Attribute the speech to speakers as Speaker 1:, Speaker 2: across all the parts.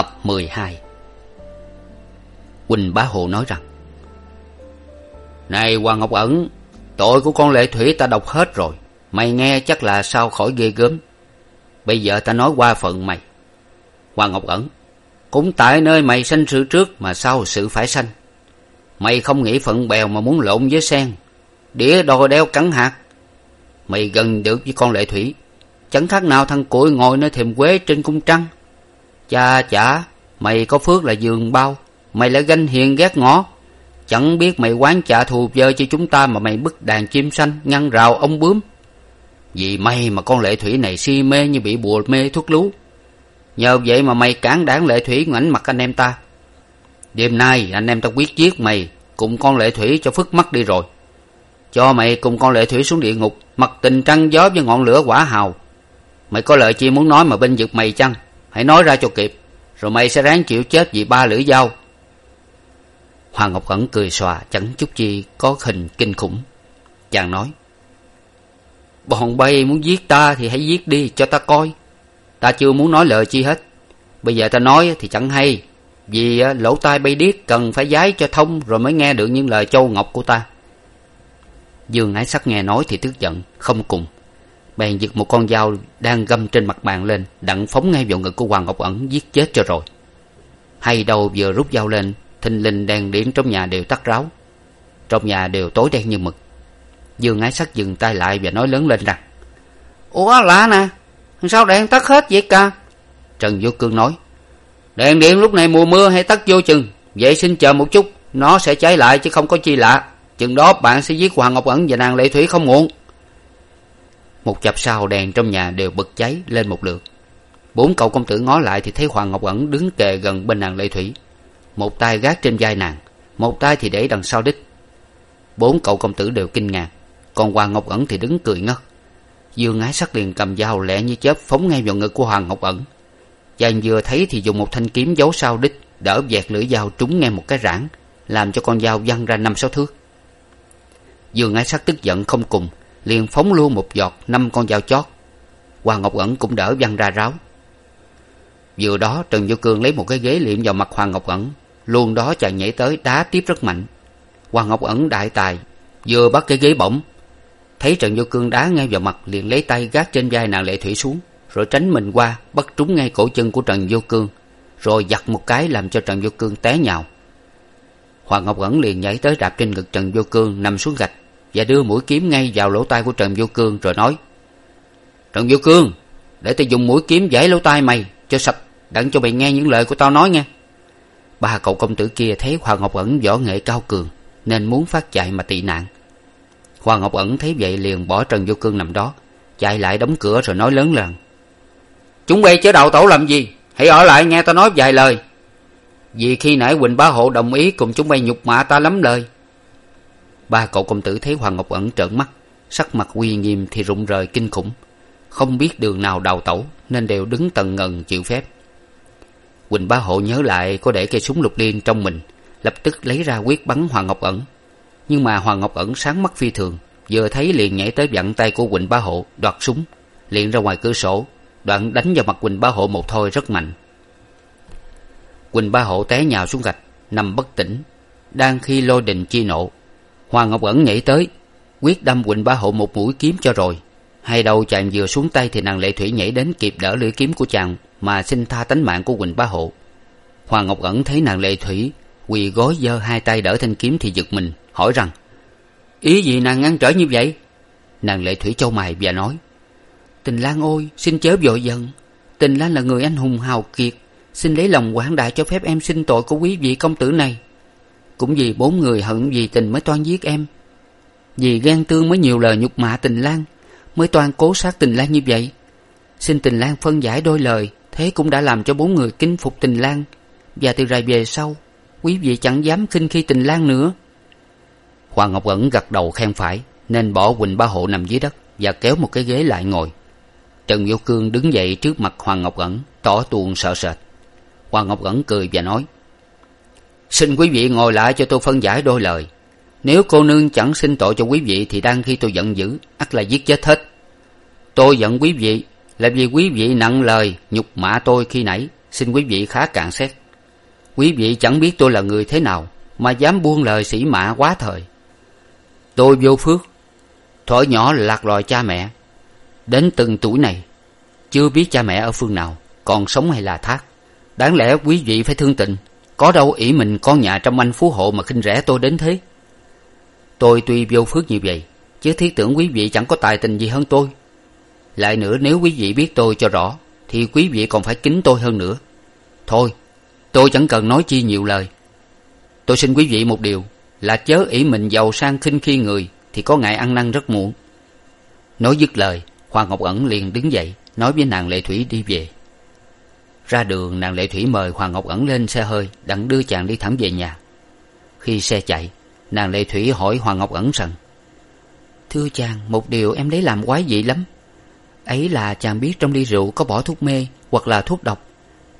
Speaker 1: Tập 12 Quỳnh Bá Hộ nói rằng, Này Hoàng Ngọc Ẩn, Tội của con Lệ Thủy ta đọc hết rồi. Mày nghe chắc là sao khỏi ghê gớm. Bây giờ ta nói qua phận mày. Hoàng Ngọc Ẩn, Cũng tại nơi mày sanh sự trước Mà sao sự phải sanh? Mày không nghĩ phận bèo mà muốn lộn với sen, Đĩa đò đeo cắn hạt. Mày gần được với con Lệ Thủy, Chẳng khác nào thằng cụi ngồi nơi thềm quế trên cung trăng cha chả, mày có phước là giường bao. Mày lại ganh hiền ghét ngõ chẳng biết mày quán trả thù vơ cho chúng ta mà mày bức đàn chim xanh ngăn rào ông bướm. Vì mày mà con lệ thủy này si mê như bị bùa mê thuốc lú. Nhờ vậy mà mày cản đáng lệ thủy ngoảnh mặt anh em ta. Đêm nay anh em ta quyết giết mày, cùng con lệ thủy cho phức mắt đi rồi. Cho mày cùng con lệ thủy xuống địa ngục, mặc tình trăng gió với ngọn lửa quả hào. Mày có lời chi muốn nói mà bên vực mày chăng? Hãy nói ra cho kịp, rồi mày sẽ ráng chịu chết vì ba lưỡi dao. Hoàng ngọc ẩn cười xòa, chẳng chút chi có hình kinh khủng. Chàng nói, bọn bay muốn giết ta thì hãy giết đi, cho ta coi. Ta chưa muốn nói lời chi hết. Bây giờ ta nói thì chẳng hay, vì à, lỗ tai bay điếc cần phải giái cho thông rồi mới nghe được những lời châu ngọc của ta. Dương ái sắc nghe nói thì tức giận, không cùng bèn giật một con dao đang găm trên mặt bàn lên, đặng phóng ngay vào ngực của hoàng ngọc ẩn, giết chết cho rồi. Hay đâu vừa rút dao lên, thình lình đèn điện trong nhà đều tắt ráo. Trong nhà đều tối đen như mực. Dương ái sắc dừng tay lại và nói lớn lên rằng, ủa, lạ nè, sao đèn tắt hết vậy ca? Trần vô cương nói, đèn điện lúc này mùa mưa hay tắt vô chừng? Vậy xin chờ một chút, nó sẽ cháy lại chứ không có chi lạ. Chừng đó bạn sẽ giết hoàng ngọc ẩn và nàng lệ thủy không muộn một chập sau đèn trong nhà đều bật cháy lên một lượt. Bốn cậu công tử ngó lại thì thấy hoàng ngọc ẩn đứng kề gần bên nàng lệ thủy. Một tay gác trên vai nàng, một tay thì để đằng sau đích. bốn cậu công tử đều kinh ngạc, còn hoàng ngọc ẩn thì đứng cười ngất. Dương ái sắc liền cầm dao lẹ như chớp phóng ngay vào ngực của hoàng ngọc ẩn. Chàng vừa thấy thì dùng một thanh kiếm giấu sau đích, đỡ vẹt lưỡi dao trúng ngay một cái rãng, làm cho con dao văng ra năm sáu thước. Dương ái sắc tức giận không cùng liền phóng luôn một giọt năm con dao chót. Hoàng ngọc ẩn cũng đỡ văng ra ráo. Vừa đó, trần vô cương lấy một cái ghế liệm vào mặt hoàng ngọc ẩn, luôn đó chàng nhảy tới đá tiếp rất mạnh. Hoàng ngọc ẩn đại tài, vừa bắt cái ghế bổng, thấy trần vô cương đá ngay vào mặt liền lấy tay gác trên vai nàng lệ thủy xuống, rồi tránh mình qua, bắt trúng ngay cổ chân của trần vô cương, rồi giặt một cái làm cho trần vô cương té nhào. Hoàng ngọc ẩn liền nhảy tới đạp trên ngực trần vô cương, nằm xuống gạch và đưa mũi kiếm ngay vào lỗ tai của trần vô cương rồi nói, trần vô cương, để tao dùng mũi kiếm giải lỗ tai mày cho sạch, đặng cho mày nghe những lời của tao nói nghe. Ba cậu công tử kia thấy hoàng ngọc ẩn võ nghệ cao cường, nên muốn phát chạy mà tị nạn. Hoàng ngọc ẩn thấy vậy liền bỏ trần vô cương nằm đó, chạy lại đóng cửa rồi nói lớn rằng chúng bay chớ đậu tổ làm gì, hãy ở lại nghe tao nói vài lời. Vì khi nãy quỳnh bá hộ đồng ý cùng chúng bay nhục mạ ta lắm lời ba cậu công tử thấy hoàng ngọc ẩn trợn mắt, sắc mặt uy nghiêm thì rụng rời kinh khủng. Không biết đường nào đào tẩu, nên đều đứng tần ngần chịu phép. Quỳnh bá hộ nhớ lại có để cây súng lục liên trong mình, lập tức lấy ra quyết bắn hoàng ngọc ẩn. Nhưng mà hoàng ngọc ẩn sáng mắt phi thường, vừa thấy liền nhảy tới vặn tay của quỳnh bá hộ, đoạt súng, liền ra ngoài cửa sổ, đoạn đánh vào mặt quỳnh bá hộ một thôi rất mạnh. Quỳnh bá hộ té nhào xuống gạch, nằm bất tỉnh, đang khi lôi đình chi nộ hoàng ngọc ẩn nhảy tới, quyết đâm quỳnh bá hộ một mũi kiếm cho rồi. Hai đầu chàng vừa xuống tay thì nàng lệ thủy nhảy đến kịp đỡ lưỡi kiếm của chàng mà xin tha tánh mạng của quỳnh bá hộ hoàng ngọc ẩn thấy nàng lệ thủy quỳ gối giơ hai tay đỡ thanh kiếm thì giật mình, hỏi rằng, ý gì nàng ngăn trở như vậy? Nàng lệ thủy châu mày và nói, tình lan ôi, xin chớ vội giận tình lan là người anh hùng hào kiệt, xin lấy lòng quảng đại cho phép em xin tội của quý vị công tử này cũng vì bốn người hận vì tình mới toan giết em. Vì ghen tương mới nhiều lời nhục mạ tình lan mới toan cố sát tình lan như vậy. Xin tình lan phân giải đôi lời, thế cũng đã làm cho bốn người kính phục tình lan và từ rày về sau, quý vị chẳng dám khinh khi tình lan nữa. Hoàng ngọc ẩn gật đầu khen phải, nên bỏ quỳnh ba hộ nằm dưới đất và kéo một cái ghế lại ngồi. Trần vô cương đứng dậy trước mặt hoàng ngọc ẩn, tỏ tuồng sợ sệt. Hoàng ngọc ẩn cười và nói xin quý vị ngồi lại cho tôi phân giải đôi lời. Nếu cô nương chẳng xin tội cho quý vị thì đang khi tôi giận dữ, ắt là giết chết hết. Tôi giận quý vị là vì quý vị nặng lời nhục mạ tôi khi nãy. Xin quý vị khá cạn xét. Quý vị chẳng biết tôi là người thế nào, mà dám buông lời sĩ mạ quá thời. Tôi vô phước, thuở nhỏ lạc loài cha mẹ. Đến từng tuổi này, chưa biết cha mẹ ở phương nào, còn sống hay là thác. Đáng lẽ quý vị phải thương tình có đâu ỷ mình con nhà trong anh phú hộ mà khinh rẻ tôi đến thế? Tôi tuy vô phước như vậy, chứ thiết tưởng quý vị chẳng có tài tình gì hơn tôi. Lại nữa, nếu quý vị biết tôi cho rõ, thì quý vị còn phải kính tôi hơn nữa. Thôi, tôi chẳng cần nói chi nhiều lời. Tôi xin quý vị một điều, là chớ ỷ mình giàu sang khinh khi người, thì có ngại ăn năn rất muộn. Nói dứt lời, hoàng ngọc ẩn liền đứng dậy, nói với nàng lệ thủy đi về ra đường, nàng lệ thủy mời hoàng ngọc ẩn lên xe hơi, đặng đưa chàng đi thẳng về nhà. Khi xe chạy, nàng lệ thủy hỏi hoàng ngọc ẩn rằng, thưa chàng, một điều em lấy làm quái dị lắm. Ấy là chàng biết trong ly rượu có bỏ thuốc mê hoặc là thuốc độc,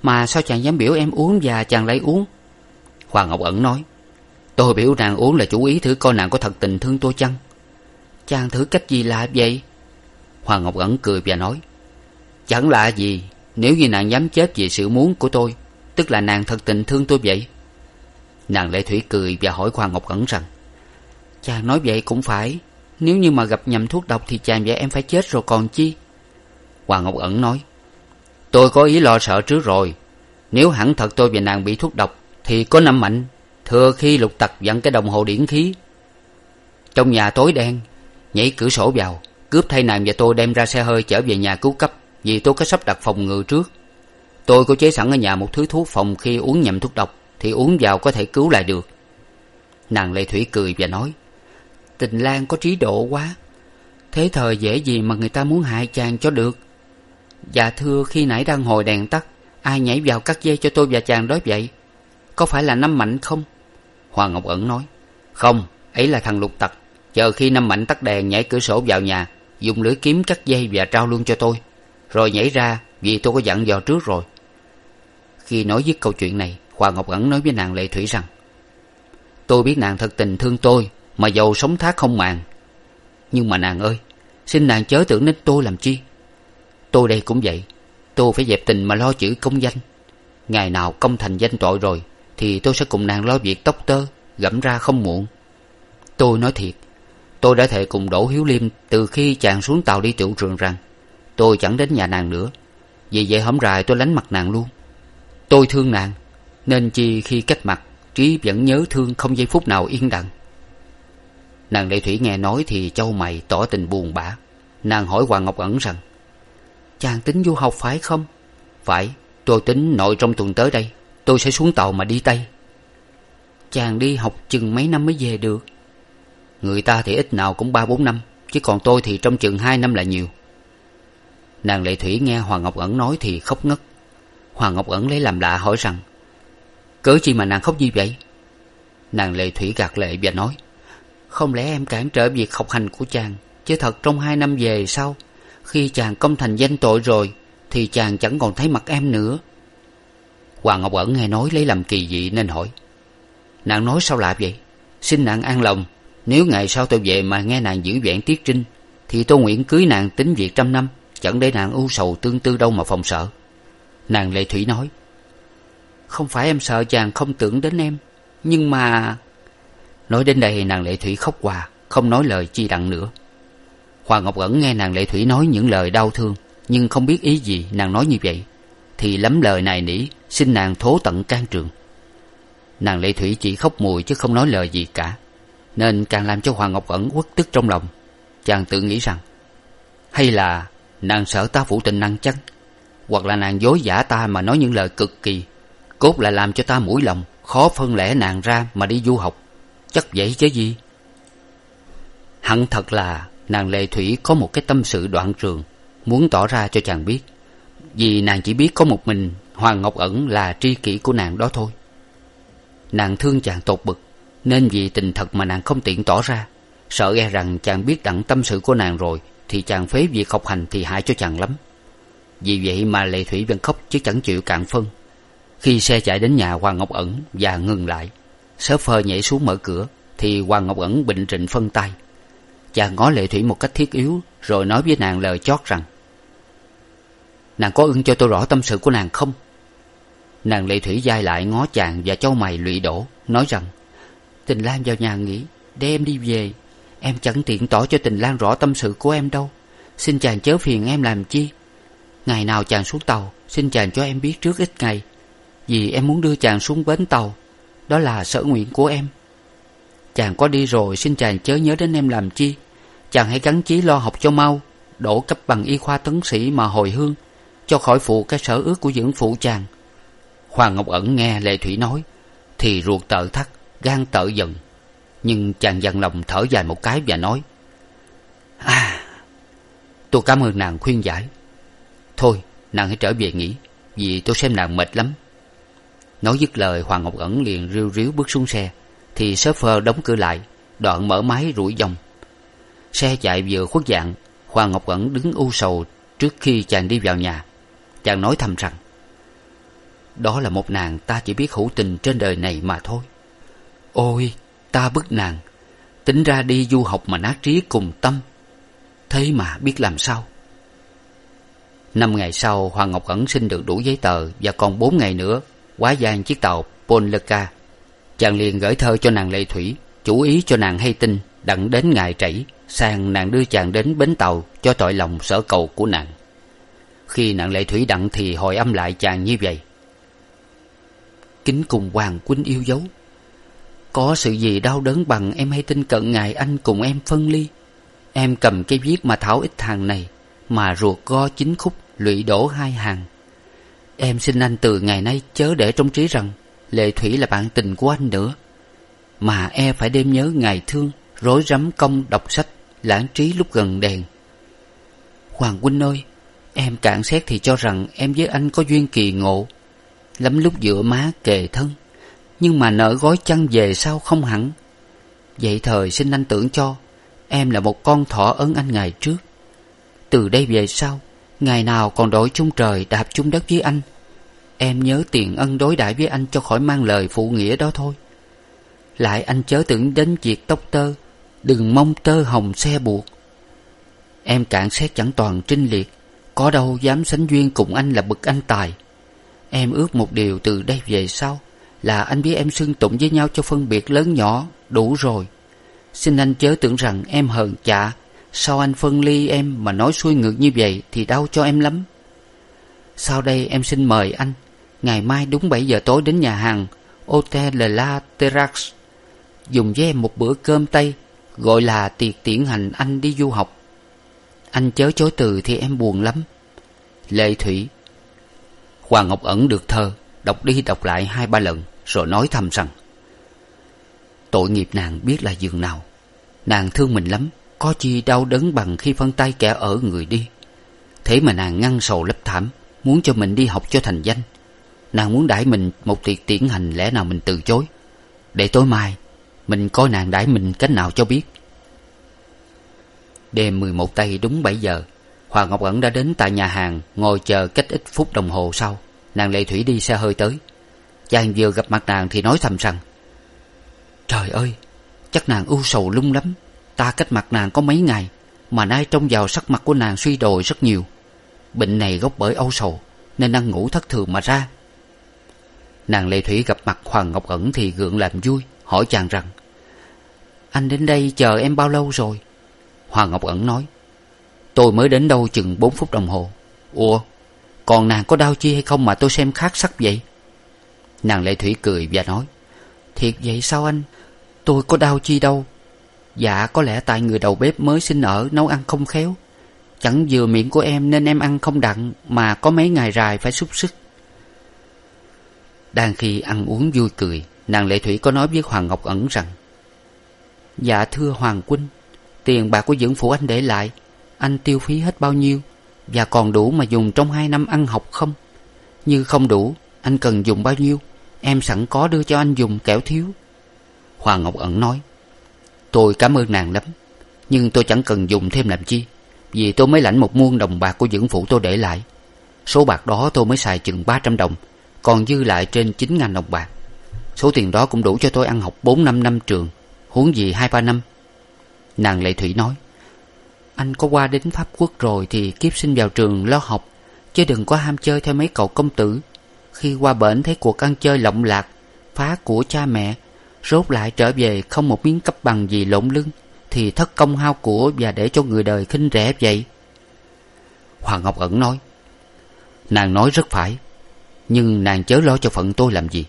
Speaker 1: mà sao chàng dám biểu em uống và chàng lấy uống? Hoàng ngọc ẩn nói, tôi biểu nàng uống là chủ ý thử coi nàng có thật tình thương tôi chăng? Chàng thử cách gì lạ vậy? Hoàng ngọc ẩn cười và nói, chẳng lạ gì nếu như nàng dám chết vì sự muốn của tôi, tức là nàng thật tình thương tôi vậy. Nàng lệ thủy cười và hỏi hoàng ngọc ẩn rằng chàng nói vậy cũng phải, nếu như mà gặp nhầm thuốc độc thì chàng và em phải chết rồi còn chi? Hoàng ngọc ẩn nói, tôi có ý lo sợ trước rồi. Nếu hẳn thật tôi và nàng bị thuốc độc, thì có năm mạnh, thừa khi lục tặc dặn cái đồng hồ điển khí. Trong nhà tối đen, nhảy cửa sổ vào, cướp thay nàng và tôi đem ra xe hơi chở về nhà cứu cấp vì tôi có sắp đặt phòng ngừa trước. Tôi có chế sẵn ở nhà một thứ thuốc phòng khi uống nhầm thuốc độc, thì uống vào có thể cứu lại được. Nàng lệ thủy cười và nói, tình lan có trí độ quá. Thế thời dễ gì mà người ta muốn hại chàng cho được? Dạ thưa, khi nãy đang hồi đèn tắt, ai nhảy vào cắt dây cho tôi và chàng đó vậy? Có phải là năm mạnh không? Hoàng ngọc ẩn nói, không, ấy là thằng lục tặc. Chờ khi năm mạnh tắt đèn, nhảy cửa sổ vào nhà, dùng lưỡi kiếm cắt dây và trao luôn cho tôi rồi nhảy ra, vì tôi có dặn dò trước rồi. Khi nói dứt câu chuyện này hoàng ngọc ẩn nói với nàng lệ thủy rằng, tôi biết nàng thật tình thương tôi, mà giàu sống thác không màng. Nhưng mà nàng ơi, xin nàng chớ tưởng đến tôi làm chi? Tôi đây cũng vậy, tôi phải dẹp tình mà lo chữ công danh. Ngày nào công thành danh tội rồi, thì tôi sẽ cùng nàng lo việc tóc tơ, gẫm ra không muộn. Tôi nói thiệt, tôi đã thề cùng đỗ hiếu liêm từ khi chàng xuống tàu đi tiểu trường rằng tôi chẳng đến nhà nàng nữa. Vì vậy hổm rày tôi lánh mặt nàng luôn. Tôi thương nàng, nên chi khi cách mặt, trí vẫn nhớ thương không giây phút nào yên đặng nàng lệ thủy nghe nói thì châu mày tỏ tình buồn bã. Nàng hỏi hoàng ngọc ẩn rằng, chàng tính du học phải không? Phải, tôi tính nội trong tuần tới đây, tôi sẽ xuống tàu mà đi tây. Chàng đi học chừng mấy năm mới về được? Người ta thì ít nào cũng ba bốn năm, chứ còn tôi thì trong chừng hai năm là nhiều nàng lệ thủy nghe hoàng ngọc ẩn nói thì khóc ngất. Hoàng ngọc ẩn lấy làm lạ hỏi rằng, cớ chi mà nàng khóc như vậy? Nàng lệ thủy gạt lệ và nói, không lẽ em cản trở việc học hành của chàng, chứ thật trong hai năm về sau, khi chàng công thành danh tội rồi, thì chàng chẳng còn thấy mặt em nữa? Hoàng ngọc ẩn nghe nói lấy làm kỳ dị nên hỏi, nàng nói sao lạ vậy? Xin nàng an lòng. Nếu ngày sau tôi về mà nghe nàng giữ vẹn tiết trinh, thì tôi nguyện cưới nàng tính việc trăm năm chẳng để nàng ưu sầu tương tư đâu mà phòng sợ. Nàng lệ thủy nói, không phải em sợ chàng không tưởng đến em, nhưng mà nói đến đây nàng lệ thủy khóc hòa, không nói lời chi đặng nữa. Hoàng ngọc ẩn nghe nàng lệ thủy nói những lời đau thương, nhưng không biết ý gì nàng nói như vậy, thì lắm lời nài nỉ, xin nàng thố tận can trường. Nàng lệ thủy chỉ khóc mùi chứ không nói lời gì cả, nên càng làm cho hoàng ngọc ẩn uất tức trong lòng. Chàng tự nghĩ rằng, hay là nàng sợ ta phụ tình nàng chăng hoặc là nàng dối giả ta mà nói những lời cực kỳ. Cốt lại làm cho ta mũi lòng, khó phân lẻ nàng ra mà đi du học. Chắc vậy chứ gì? Hẳn thật là nàng lệ thủy có một cái tâm sự đoạn trường, muốn tỏ ra cho chàng biết. Vì nàng chỉ biết có một mình hoàng ngọc ẩn là tri kỷ của nàng đó thôi. Nàng thương chàng tột bực, nên vì tình thật mà nàng không tiện tỏ ra. Sợ e rằng chàng biết đặng tâm sự của nàng rồi thì chàng phế việc học hành thì hại cho chàng lắm. Vì vậy mà lệ thủy vẫn khóc chứ chẳng chịu cạn phân. Khi xe chạy đến nhà hoàng ngọc ẩn và ngừng lại, sớ phơ nhảy xuống mở cửa, thì hoàng ngọc ẩn bình trịnh phân tay. Chàng ngó lệ thủy một cách thiết yếu, rồi nói với nàng lời chót rằng, nàng có ưng cho tôi rõ tâm sự của nàng không? Nàng lệ thủy dai lại ngó chàng và châu mày lụy đổ, nói rằng, tình lan vào nhà nghỉ để em đi về em chẳng tiện tỏ cho tình lan rõ tâm sự của em đâu. Xin chàng chớ phiền em làm chi? Ngày nào chàng xuống tàu, xin chàng cho em biết trước ít ngày. Vì em muốn đưa chàng xuống bến tàu. Đó là sở nguyện của em. Chàng có đi rồi, xin chàng chớ nhớ đến em làm chi. Chàng hãy gắn chí lo học cho mau, đổ cấp bằng y khoa tấn sĩ mà hồi hương, cho khỏi phụ cái sở ước của dưỡng phụ chàng. Hoàng ngọc ẩn nghe lệ thủy nói, thì ruột tợ thắt, gan tợ giận nhưng chàng dằn lòng thở dài một cái và nói à tôi cảm ơn nàng khuyên giải. Thôi, nàng hãy trở về nghỉ, vì tôi xem nàng mệt lắm. Nói dứt lời, hoàng ngọc ẩn liền riu riu bước xuống xe. Thì s phơ đóng cửa lại, đoạn mở máy rủi vòng xe chạy vừa khuất dạng, hoàng ngọc ẩn đứng u sầu trước khi chàng đi vào nhà. Chàng nói thầm rằng, đó là một nàng ta chỉ biết hữu tình trên đời này mà thôi. Ôi ta bức nàng. Tính ra đi du học mà nát trí cùng tâm. Thế mà biết làm sao? Năm ngày sau, hoàng ngọc ẩn xin được đủ giấy tờ và còn bốn ngày nữa quá gian chiếc tàu Polka chàng liền gửi thơ cho nàng lệ thủy, chủ ý cho nàng hay tin, đặng đến ngày trảy sang nàng đưa chàng đến bến tàu cho tội lòng sở cầu của nàng. Khi nàng lệ thủy đặng thì hồi âm lại chàng như vậy. Kính cùng hoàng huynh yêu dấu có sự gì đau đớn bằng em hay tin cận ngày anh cùng em phân ly? Em cầm cái viết mà thảo ít hàng này, mà ruột go chín khúc, lụy đổ hai hàng. Em xin anh từ ngày nay chớ để trong trí rằng lệ thủy là bạn tình của anh nữa. Mà e phải đêm nhớ ngày thương, rối rắm công đọc sách, lãng trí lúc gần đèn. Hoàng huynh ơi, em cạn xét thì cho rằng em với anh có duyên kỳ ngộ. Lắm lúc giữa má kề thân nhưng mà nợ gói chăn về sao không hẳn? Vậy thời xin anh tưởng cho, em là một con thỏ ấn anh ngày trước. Từ đây về sau, ngày nào còn đổi chung trời đạp chung đất với anh. Em nhớ tiền ân đối đãi với anh cho khỏi mang lời phụ nghĩa đó thôi. Lại anh chớ tưởng đến việc tóc tơ, đừng mong tơ hồng xe buộc. Em cạn xét chẳng toàn trinh liệt, có đâu dám sánh duyên cùng anh là bậc anh tài. Em ước một điều từ đây về sau là anh với em xưng tụng với nhau cho phân biệt lớn nhỏ, đủ rồi. Xin anh chớ tưởng rằng em hờn chạ sao anh phân ly em mà nói xuôi ngược như vậy thì đau cho em lắm. Sau đây em xin mời anh. Ngày mai đúng bảy giờ tối đến nhà hàng, hotel la terrace dùng với em một bữa cơm tây, gọi là tiệc tiễn hành anh đi du học. Anh chớ chối từ thì em buồn lắm. Lệ thủy. Hoàng ngọc ẩn được thơ đọc đi đọc lại hai ba lần, rồi nói thầm rằng, tội nghiệp nàng biết là giường nào. Nàng thương mình lắm, có chi đau đớn bằng khi phân tay kẻ ở người đi. Thế mà nàng ngăn sầu lấp thảm, muốn cho mình đi học cho thành danh. Nàng muốn đãi mình một tiệc tiễn hành lẽ nào mình từ chối. Để tối mai, mình coi nàng đãi mình cách nào cho biết. Đêm mười một tây đúng bảy giờ, hoàng ngọc ẩn đã đến tại nhà hàng ngồi chờ cách ít phút đồng hồ sau nàng lệ thủy đi xe hơi tới. Chàng vừa gặp mặt nàng thì nói thầm rằng, trời ơi, chắc nàng ưu sầu lung lắm. Ta cách mặt nàng có mấy ngày, mà nay trông vào sắc mặt của nàng suy đồi rất nhiều. Bệnh này gốc bởi âu sầu, nên ăn ngủ thất thường mà ra. Nàng lệ thủy gặp mặt hoàng ngọc ẩn thì gượng làm vui, hỏi chàng rằng, anh đến đây chờ em bao lâu rồi? Hoàng ngọc ẩn nói, tôi mới đến đâu chừng bốn phút đồng hồ. Ủa? Còn nàng có đau chi hay không mà tôi xem khác sắc vậy? Nàng lệ thủy cười và nói, thiệt vậy sao anh? Tôi có đau chi đâu. Dạ có lẽ tại người đầu bếp mới xin ở nấu ăn không khéo. Chẳng vừa miệng của em nên em ăn không đặn mà có mấy ngày rài phải xúc sức. Đang khi ăn uống vui cười, nàng lệ thủy có nói với hoàng ngọc ẩn rằng dạ thưa hoàng huynh tiền bạc của dưỡng phủ anh để lại, anh tiêu phí hết bao nhiêu? Và còn đủ mà dùng trong hai năm ăn học không? Như không đủ, anh cần dùng bao nhiêu? Em sẵn có đưa cho anh dùng kẻo thiếu. Hoàng ngọc ẩn nói, tôi cảm ơn nàng lắm, nhưng tôi chẳng cần dùng thêm làm chi, vì tôi mới lãnh một muôn đồng bạc của dưỡng phụ tôi để lại. Số bạc đó tôi mới xài chừng ba trăm đồng, còn dư lại trên chín ngàn đồng bạc. Số tiền đó cũng đủ cho tôi ăn học bốn năm năm trường, huống gì hai ba năm. Nàng lệ thủy nói anh có qua đến pháp quốc rồi thì kiếp sinh vào trường lo học, chứ đừng có ham chơi theo mấy cậu công tử. Khi qua bển thấy cuộc ăn chơi lộng lạc, phá của cha mẹ, rốt lại trở về không một miếng cấp bằng gì lộn lưng, thì thất công hao của và để cho người đời khinh rẻ vậy. Hoàng ngọc ẩn nói, nàng nói rất phải, nhưng nàng chớ lo cho phận tôi làm gì.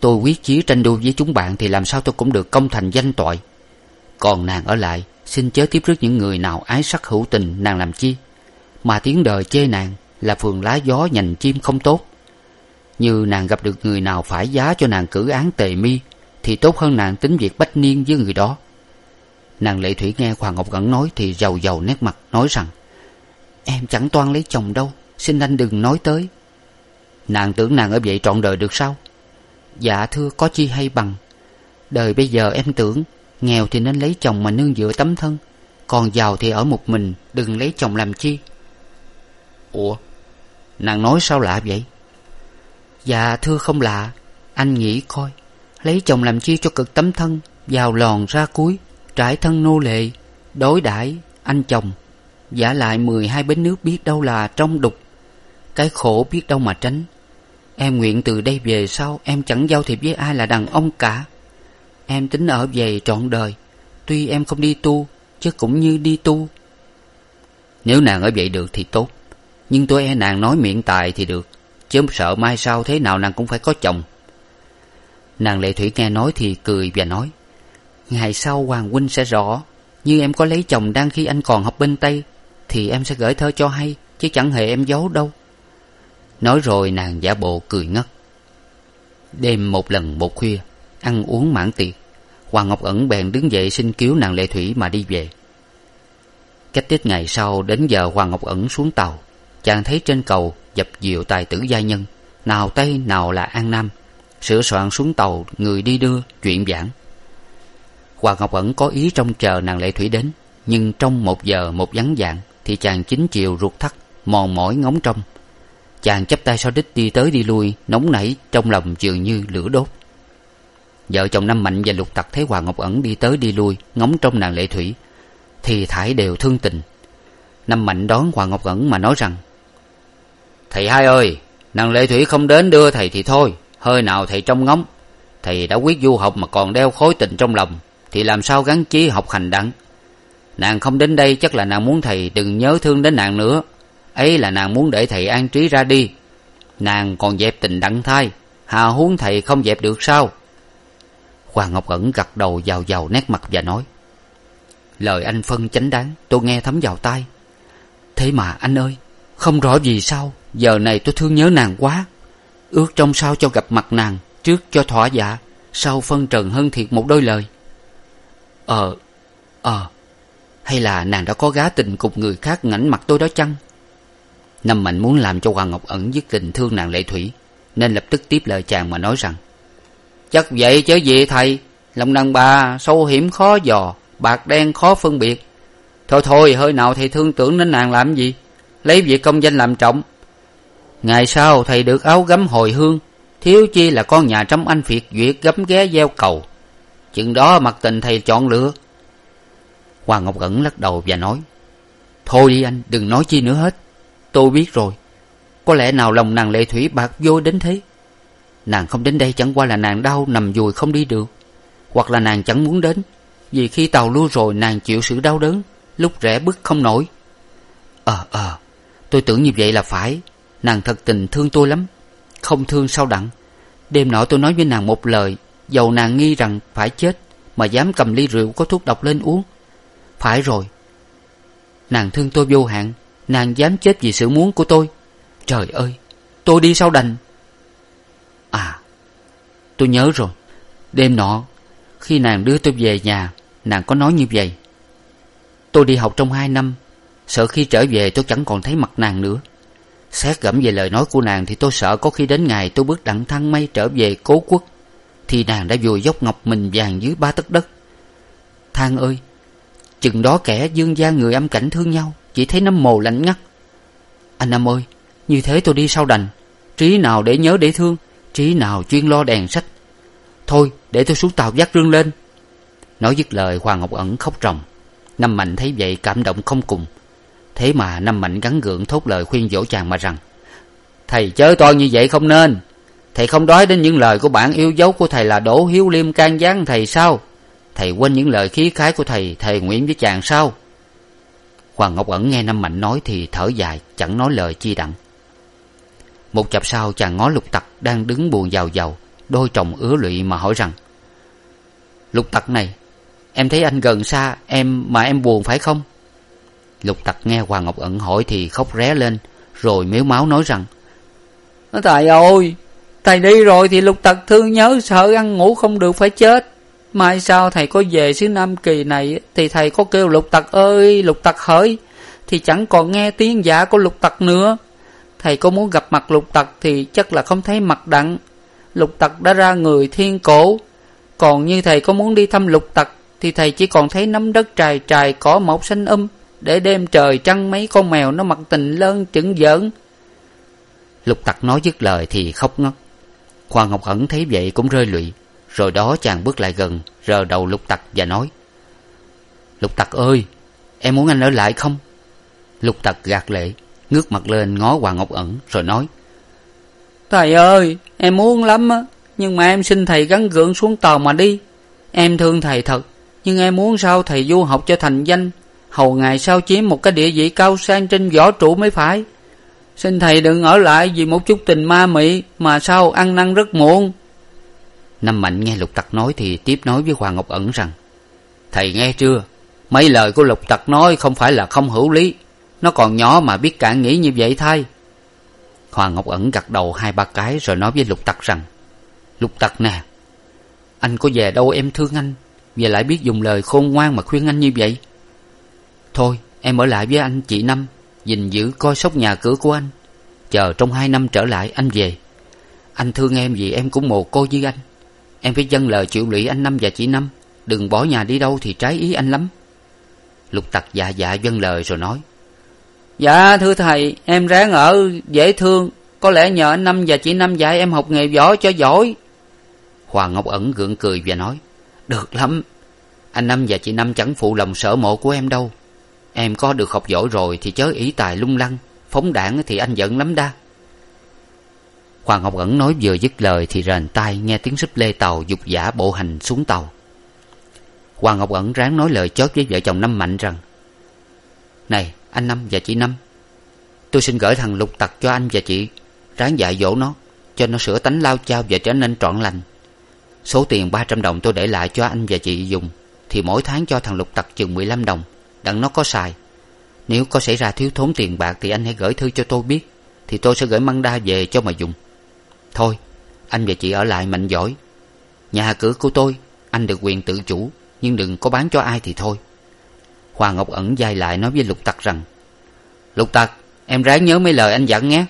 Speaker 1: Tôi quyết chí tranh đua với chúng bạn thì làm sao tôi cũng được công thành danh toại. Còn nàng ở lại xin chớ tiếp rước những người nào ái sắc hữu tình nàng làm chi. Mà tiếng đời chê nàng là phường lá gió nhành chim không tốt. Như nàng gặp được người nào phải giá cho nàng cử án tề mi, thì tốt hơn nàng tính việc bách niên với người đó. Nàng lệ thủy nghe hoàng ngọc ẩn nói thì giàu giàu nét mặt, nói rằng, em chẳng toan lấy chồng đâu, xin anh đừng nói tới. Nàng tưởng nàng ở vậy trọn đời được sao? Dạ thưa, có chi hay bằng. Đời bây giờ em tưởng nghèo thì nên lấy chồng mà nương dựa tấm thân, còn giàu thì ở một mình, đừng lấy chồng làm chi. Ủa, nàng nói sao lạ vậy? Dạ thưa không lạ, anh nghĩ coi, lấy chồng làm chi cho cực tấm thân, vào lòn ra cuối, trải thân nô lệ, đối đãi anh chồng. Giả lại mười hai bến nước biết đâu là trong đục, cái khổ biết đâu mà tránh. Em nguyện từ đây về sau, em chẳng giao thiệp với ai là đàn ông cả em tính ở về trọn đời. Tuy em không đi tu, chứ cũng như đi tu. Nếu nàng ở vậy được thì tốt. Nhưng tôi e nàng nói miệng tài thì được. Chứ sợ mai sau thế nào nàng cũng phải có chồng. Nàng lệ thủy nghe nói thì cười và nói, ngày sau hoàng huynh sẽ rõ. Như em có lấy chồng đang khi anh còn học bên tây, thì em sẽ gửi thơ cho hay, chứ chẳng hề em giấu đâu. Nói rồi nàng giả bộ cười ngất. Đêm một lần một khuya ăn uống mãn tiệc. Hoàng ngọc ẩn bèn đứng dậy xin cứu nàng lệ thủy mà đi về. Cách ít ngày sau, đến giờ hoàng ngọc ẩn xuống tàu. Chàng thấy trên cầu dập dìu tài tử gia nhân. Nào tây, nào là an nam. Sửa soạn xuống tàu, người đi đưa, chuyện giảng. Hoàng ngọc ẩn có ý trông chờ nàng lệ thủy đến. Nhưng trong một giờ, một vắng dạng, thì chàng chính chiều ruột thắt, mòn mỏi ngóng trông chàng chắp tay sau đích đi tới đi lui, nóng nảy trong lòng dường như lửa đốt vợ chồng năm mạnh và lục tặc thấy hoàng ngọc ẩn đi tới đi lui, ngóng trong nàng lệ thủy, thì thải đều thương tình. Năm mạnh đón hoàng ngọc ẩn mà nói rằng, thầy hai ơi, nàng lệ thủy không đến đưa thầy thì thôi, hơi nào thầy trông ngóng. Thầy đã quyết du học mà còn đeo khối tình trong lòng, thì làm sao gắn chí học hành đặng? Nàng không đến đây chắc là nàng muốn thầy đừng nhớ thương đến nàng nữa. Ấy là nàng muốn để thầy an trí ra đi. Nàng còn dẹp tình đặng thai, hà huống thầy không dẹp được sao? Hoàng ngọc ẩn gật đầu vào vào nét mặt và nói, lời anh phân chánh đáng, tôi nghe thấm vào tai. Thế mà anh ơi, không rõ vì sao giờ này tôi thương nhớ nàng quá. Ước trong sao cho gặp mặt nàng trước cho thỏa dạ sau phân trần hơn thiệt một đôi lời. Ờ ờ hay là nàng đã có gá tình cùng người khác ngảnh mặt tôi đó chăng? Năm mạnh muốn làm cho hoàng ngọc ẩn dứt tình thương nàng lệ thủy, nên lập tức tiếp lời chàng mà nói rằng chắc vậy chớ gì thầy. Lòng đàn bà sâu hiểm khó dò, bạc đen khó phân biệt. Thôi thôi, hơi nào thầy thương tưởng đến nàng làm gì? Lấy việc công danh làm trọng. Ngày sau thầy được áo gấm hồi hương. Thiếu chi là con nhà trăm anh phiệt duyệt gấm ghé gieo cầu. Chừng đó mặc tình thầy chọn lựa. Hoàng ngọc ẩn lắc đầu và nói, thôi đi anh, đừng nói chi nữa hết. Tôi biết rồi. Có lẽ nào lòng nàng lệ thủy bạc vô đến thế? Nàng không đến đây chẳng qua là nàng đau, nằm dùi không đi được. Hoặc là nàng chẳng muốn đến. Vì khi tàu lui rồi, nàng chịu sự đau đớn, lúc rẽ bức không nổi. Ờ ờ tôi tưởng như vậy là phải. Nàng thật tình thương tôi lắm. Không thương sao đặng. Đêm nọ tôi nói với nàng một lời, dầu nàng nghi rằng phải chết, mà dám cầm ly rượu có thuốc độc lên uống. Phải rồi. Nàng thương tôi vô hạn, nàng dám chết vì sự muốn của tôi. Trời ơi, tôi đi sao đành? À tôi nhớ rồi. Đêm nọ, khi nàng đưa tôi về nhà, nàng có nói như vậy. Tôi đi học trong hai năm, sợ khi trở về tôi chẳng còn thấy mặt nàng nữa. Xét gẫm về lời nói của nàng thì tôi sợ có khi đến ngày tôi bước đặng thang mây trở về cố quốc, thì nàng đã vùi dốc ngọc mình vàng dưới ba tấc đất. Thang ơi, chừng đó kẻ dương gia người âm cảnh thương nhau, chỉ thấy nấm mồ lạnh ngắt. Anh năm ơi, như thế tôi đi sao đành? Trí nào để nhớ để thương? Trí nào chuyên lo đèn sách. Thôi, để tôi xuống tàu dắt rương lên. Nói dứt lời, hoàng ngọc ẩn khóc ròng. Năm mạnh thấy vậy cảm động không cùng. Thế mà năm mạnh gắn gượng thốt lời khuyên dỗ chàng mà rằng, thầy chớ toan như vậy không nên. Thầy không đói đến những lời của bản yêu dấu của thầy là đỗ hiếu liêm can gián thầy sao? Thầy quên những lời khí khái của thầy thầy nguyện với chàng sao? Hoàng ngọc ẩn nghe năm mạnh nói thì thở dài, chẳng nói lời chi đặng một chập sau chàng ngó lục tặc đang đứng buồn giàu giàu, đôi chồng ứa lụy mà hỏi rằng, lục tặc này, em thấy anh gần xa em mà em buồn phải không? Lục tặc nghe hoàng ngọc ẩn hỏi thì khóc ré lên, rồi mếu máu nói rằng thầy ơi thầy đi rồi thì lục tặc thương nhớ sợ ăn ngủ không được phải chết. Mai sau thầy có về xứ nam kỳ này thì thầy có kêu lục tặc ơi, lục tặc hỡi. Thì chẳng còn nghe tiếng giả của lục tặc nữa thầy có muốn gặp mặt lục tặc thì chắc là không thấy mặt đặng. Lục tặc đã ra người thiên cổ. Còn như thầy có muốn đi thăm lục tặc thì thầy chỉ còn thấy nắm đất trài trài cỏ mọc xanh um để đêm trời trăng mấy con mèo nó mặc tình lơn chững giỡn. Lục tặc nói dứt lời thì khóc ngất. Khoa ngọc ẩn thấy vậy cũng rơi lụy. Rồi đó chàng bước lại gần, rờ đầu lục tặc và nói, lục tặc ơi, em muốn anh ở lại không? Lục tặc gạt lệ ngước mặt lên ngó hoàng ngọc ẩn rồi nói thầy ơi em muốn lắm á nhưng mà em xin thầy gắn gượng xuống tàu mà đi. Em thương thầy thật nhưng em muốn sao thầy du học cho thành danh? Hầu ngày sau chiếm một cái địa vị cao sang trên võ trụ mới phải. Xin thầy đừng ở lại vì một chút tình ma mị mà sao ăn năn rất muộn. Năm mạnh nghe lục tặc nói thì tiếp nói với hoàng ngọc ẩn rằng thầy nghe chưa? Mấy lời của lục tặc nói không phải là không hữu lý nó còn nhỏ mà biết cả nghĩ như vậy thay. Hoàng ngọc ẩn gật đầu hai ba cái rồi nói với lục tặc rằng, lục tặc nè, anh có về đâu em thương anh, về lại biết dùng lời khôn ngoan mà khuyên anh như vậy. Thôi, em ở lại với anh chị năm, gìn giữ coi sóc nhà cửa của anh. Chờ trong hai năm trở lại anh về. Anh thương em vì em cũng mồ côi như anh. Em phải dâng lời chịu lụy anh năm và chị năm. Đừng bỏ nhà đi đâu thì trái ý anh lắm. Lục tặc dạ dạ dâng lời rồi nói dạ thưa thầy, em ráng ở dễ thương. Có lẽ nhờ anh năm và chị năm dạy em học nghề võ cho giỏi. Hoàng ngọc ẩn gượng cười và nói, được lắm. Anh năm và chị năm chẳng phụ lòng sở mộ của em đâu. Em có được học giỏi rồi thì chớ ý tài lung lăng. Phóng đảng thì anh giận lắm đa. Hoàng ngọc ẩn nói vừa dứt lời thì rền tai nghe tiếng súp lê tàu dục giả bộ hành xuống tàu. Hoàng ngọc ẩn ráng nói lời chót với vợ chồng năm mạnh rằng, này anh năm và chị năm. Tôi xin gửi thằng lục tặc cho anh và chị, ráng dạy dỗ nó, cho nó sửa tánh lao chao và trở nên trọn lành. Số tiền ba trăm đồng tôi để lại cho anh và chị dùng, thì mỗi tháng cho thằng lục tặc chừng mười lăm đồng, đặng nó có xài. Nếu có xảy ra thiếu thốn tiền bạc thì anh hãy gửi thư cho tôi biết, thì tôi sẽ gửi măng đa về cho mà dùng. Thôi, anh và chị ở lại mạnh giỏi. Nhà cửa của tôi, anh được quyền tự chủ, nhưng đừng có bán cho ai thì thôi hoàng ngọc ẩn dài lại nói với lục tặc rằng, lục tặc, em ráng nhớ mấy lời anh dặn nhé.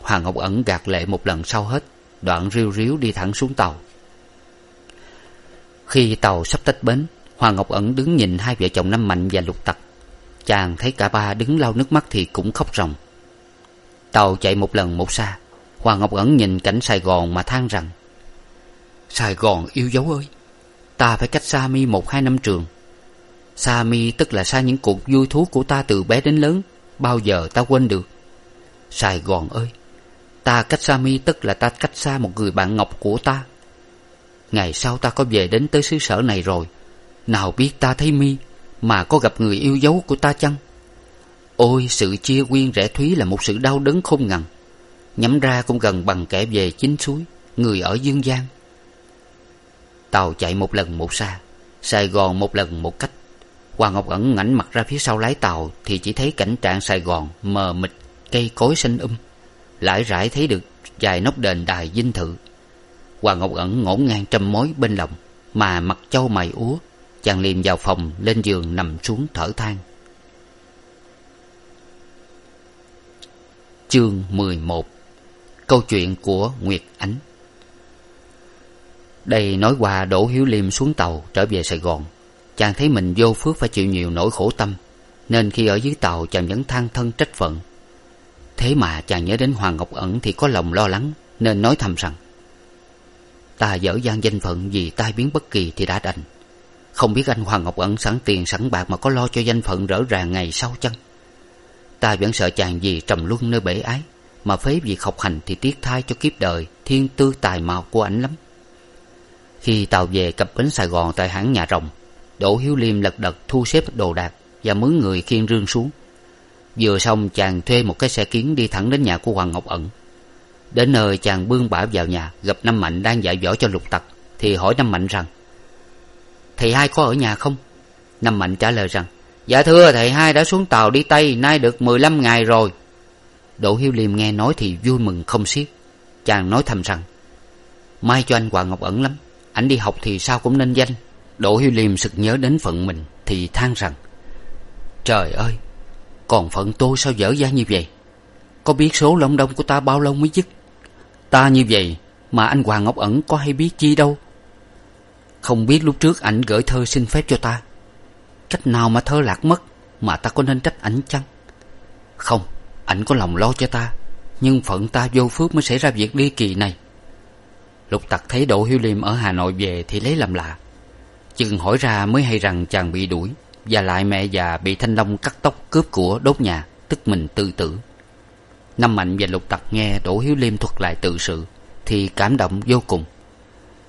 Speaker 1: Hoàng ngọc ẩn gạt lệ một lần sau hết, đoạn riu riu đi thẳng xuống tàu. Khi tàu sắp tách bến hoàng ngọc ẩn đứng nhìn hai vợ chồng năm mạnh và lục tặc. Chàng thấy cả ba đứng lau nước mắt thì cũng khóc ròng. Tàu chạy một lần một xa hoàng ngọc ẩn nhìn cảnh sài gòn mà than rằng, sài gòn yêu dấu ơi, ta phải cách xa mi một hai năm trường xa mi tức là xa những cuộc vui thú của ta từ bé đến lớn, bao giờ ta quên được. Sài gòn ơi, ta cách xa mi tức là ta cách xa một người bạn ngọc của ta. Ngày sau ta có về đến tới xứ sở này rồi. Nào biết ta thấy mi, mà có gặp người yêu dấu của ta chăng? Ôi, sự chia quyên rẻ thúy là một sự đau đớn không ngần. Nhắm ra cũng gần bằng kẻ về chính suối, người ở dương gian tàu chạy một lần một xa, sài gòn một lần một cách hoàng ngọc ẩn ngẩng mặt ra phía sau lái tàu thì chỉ thấy cảnh trạng sài gòn mờ mịt, cây cối xanh um. Lại rải thấy được vài nóc đền đài dinh thự. Hoàng ngọc ẩn ngổn ngang trăm mối bên lòng, mà mặt châu mày úa, chàng liền vào phòng lên giường nằm xuống thở than. Chương mười một. Câu chuyện của nguyệt ánh. Đây nói qua đỗ hiếu liêm xuống tàu trở về sài gòn chàng thấy mình vô phước phải chịu nhiều nỗi khổ tâm, nên khi ở dưới tàu chàng vẫn than thân trách phận. Thế mà chàng nhớ đến hoàng ngọc ẩn thì có lòng lo lắng, nên nói thầm rằng, ta dở dang danh phận vì tai biến bất kỳ thì đã đành. Không biết anh hoàng ngọc ẩn sẵn tiền sẵn bạc mà có lo cho danh phận rỡ ràng ngày sau chăng? Ta vẫn sợ chàng vì trầm luân nơi bể ái, mà phế việc học hành thì tiếc thai cho kiếp đời, thiên tư tài mạo của ảnh lắm. Khi tàu về cập bến sài gòn tại hãng nhà rồng đỗ hiếu liêm lật đật thu xếp đồ đạc và mướn người khiêng rương xuống. Vừa xong, chàng thuê một cái xe kiến đi thẳng đến nhà của hoàng ngọc ẩn. Đến nơi, chàng bươn bả vào nhà, gặp năm mạnh đang dạy võ cho lục tặc, thì hỏi năm mạnh rằng, thầy hai có ở nhà không? Năm mạnh trả lời rằng dạ thưa, thầy hai đã xuống tàu đi tây, nay được mười lăm ngày rồi. Đỗ hiếu liêm nghe nói thì vui mừng không xiết. Chàng nói thầm rằng may cho anh hoàng ngọc ẩn lắm ảnh đi học thì sao cũng nên danh đỗ hiếu liêm sực nhớ đến phận mình, thì than rằng, trời ơi, còn phận tôi sao dở dang như vậy? Có biết số lông đông của ta bao lâu mới dứt? Ta như vậy mà anh hoàng ngọc ẩn có hay biết chi đâu? Không biết lúc trước ảnh gửi thơ xin phép cho ta, cách nào mà thơ lạc mất mà ta có nên trách ảnh chăng? Không, ảnh có lòng lo cho ta, nhưng phận ta vô phước mới xảy ra việc ly kỳ này. Lục tặc thấy đỗ hiếu liêm ở hà nội về thì lấy làm lạ chừng hỏi ra mới hay rằng chàng bị đuổi, và lại mẹ già bị thanh long cắt tóc cướp của đốt nhà, tức mình tự tử. Năm mạnh và lục tặc nghe đỗ hiếu liêm thuật lại tự sự, thì cảm động vô cùng.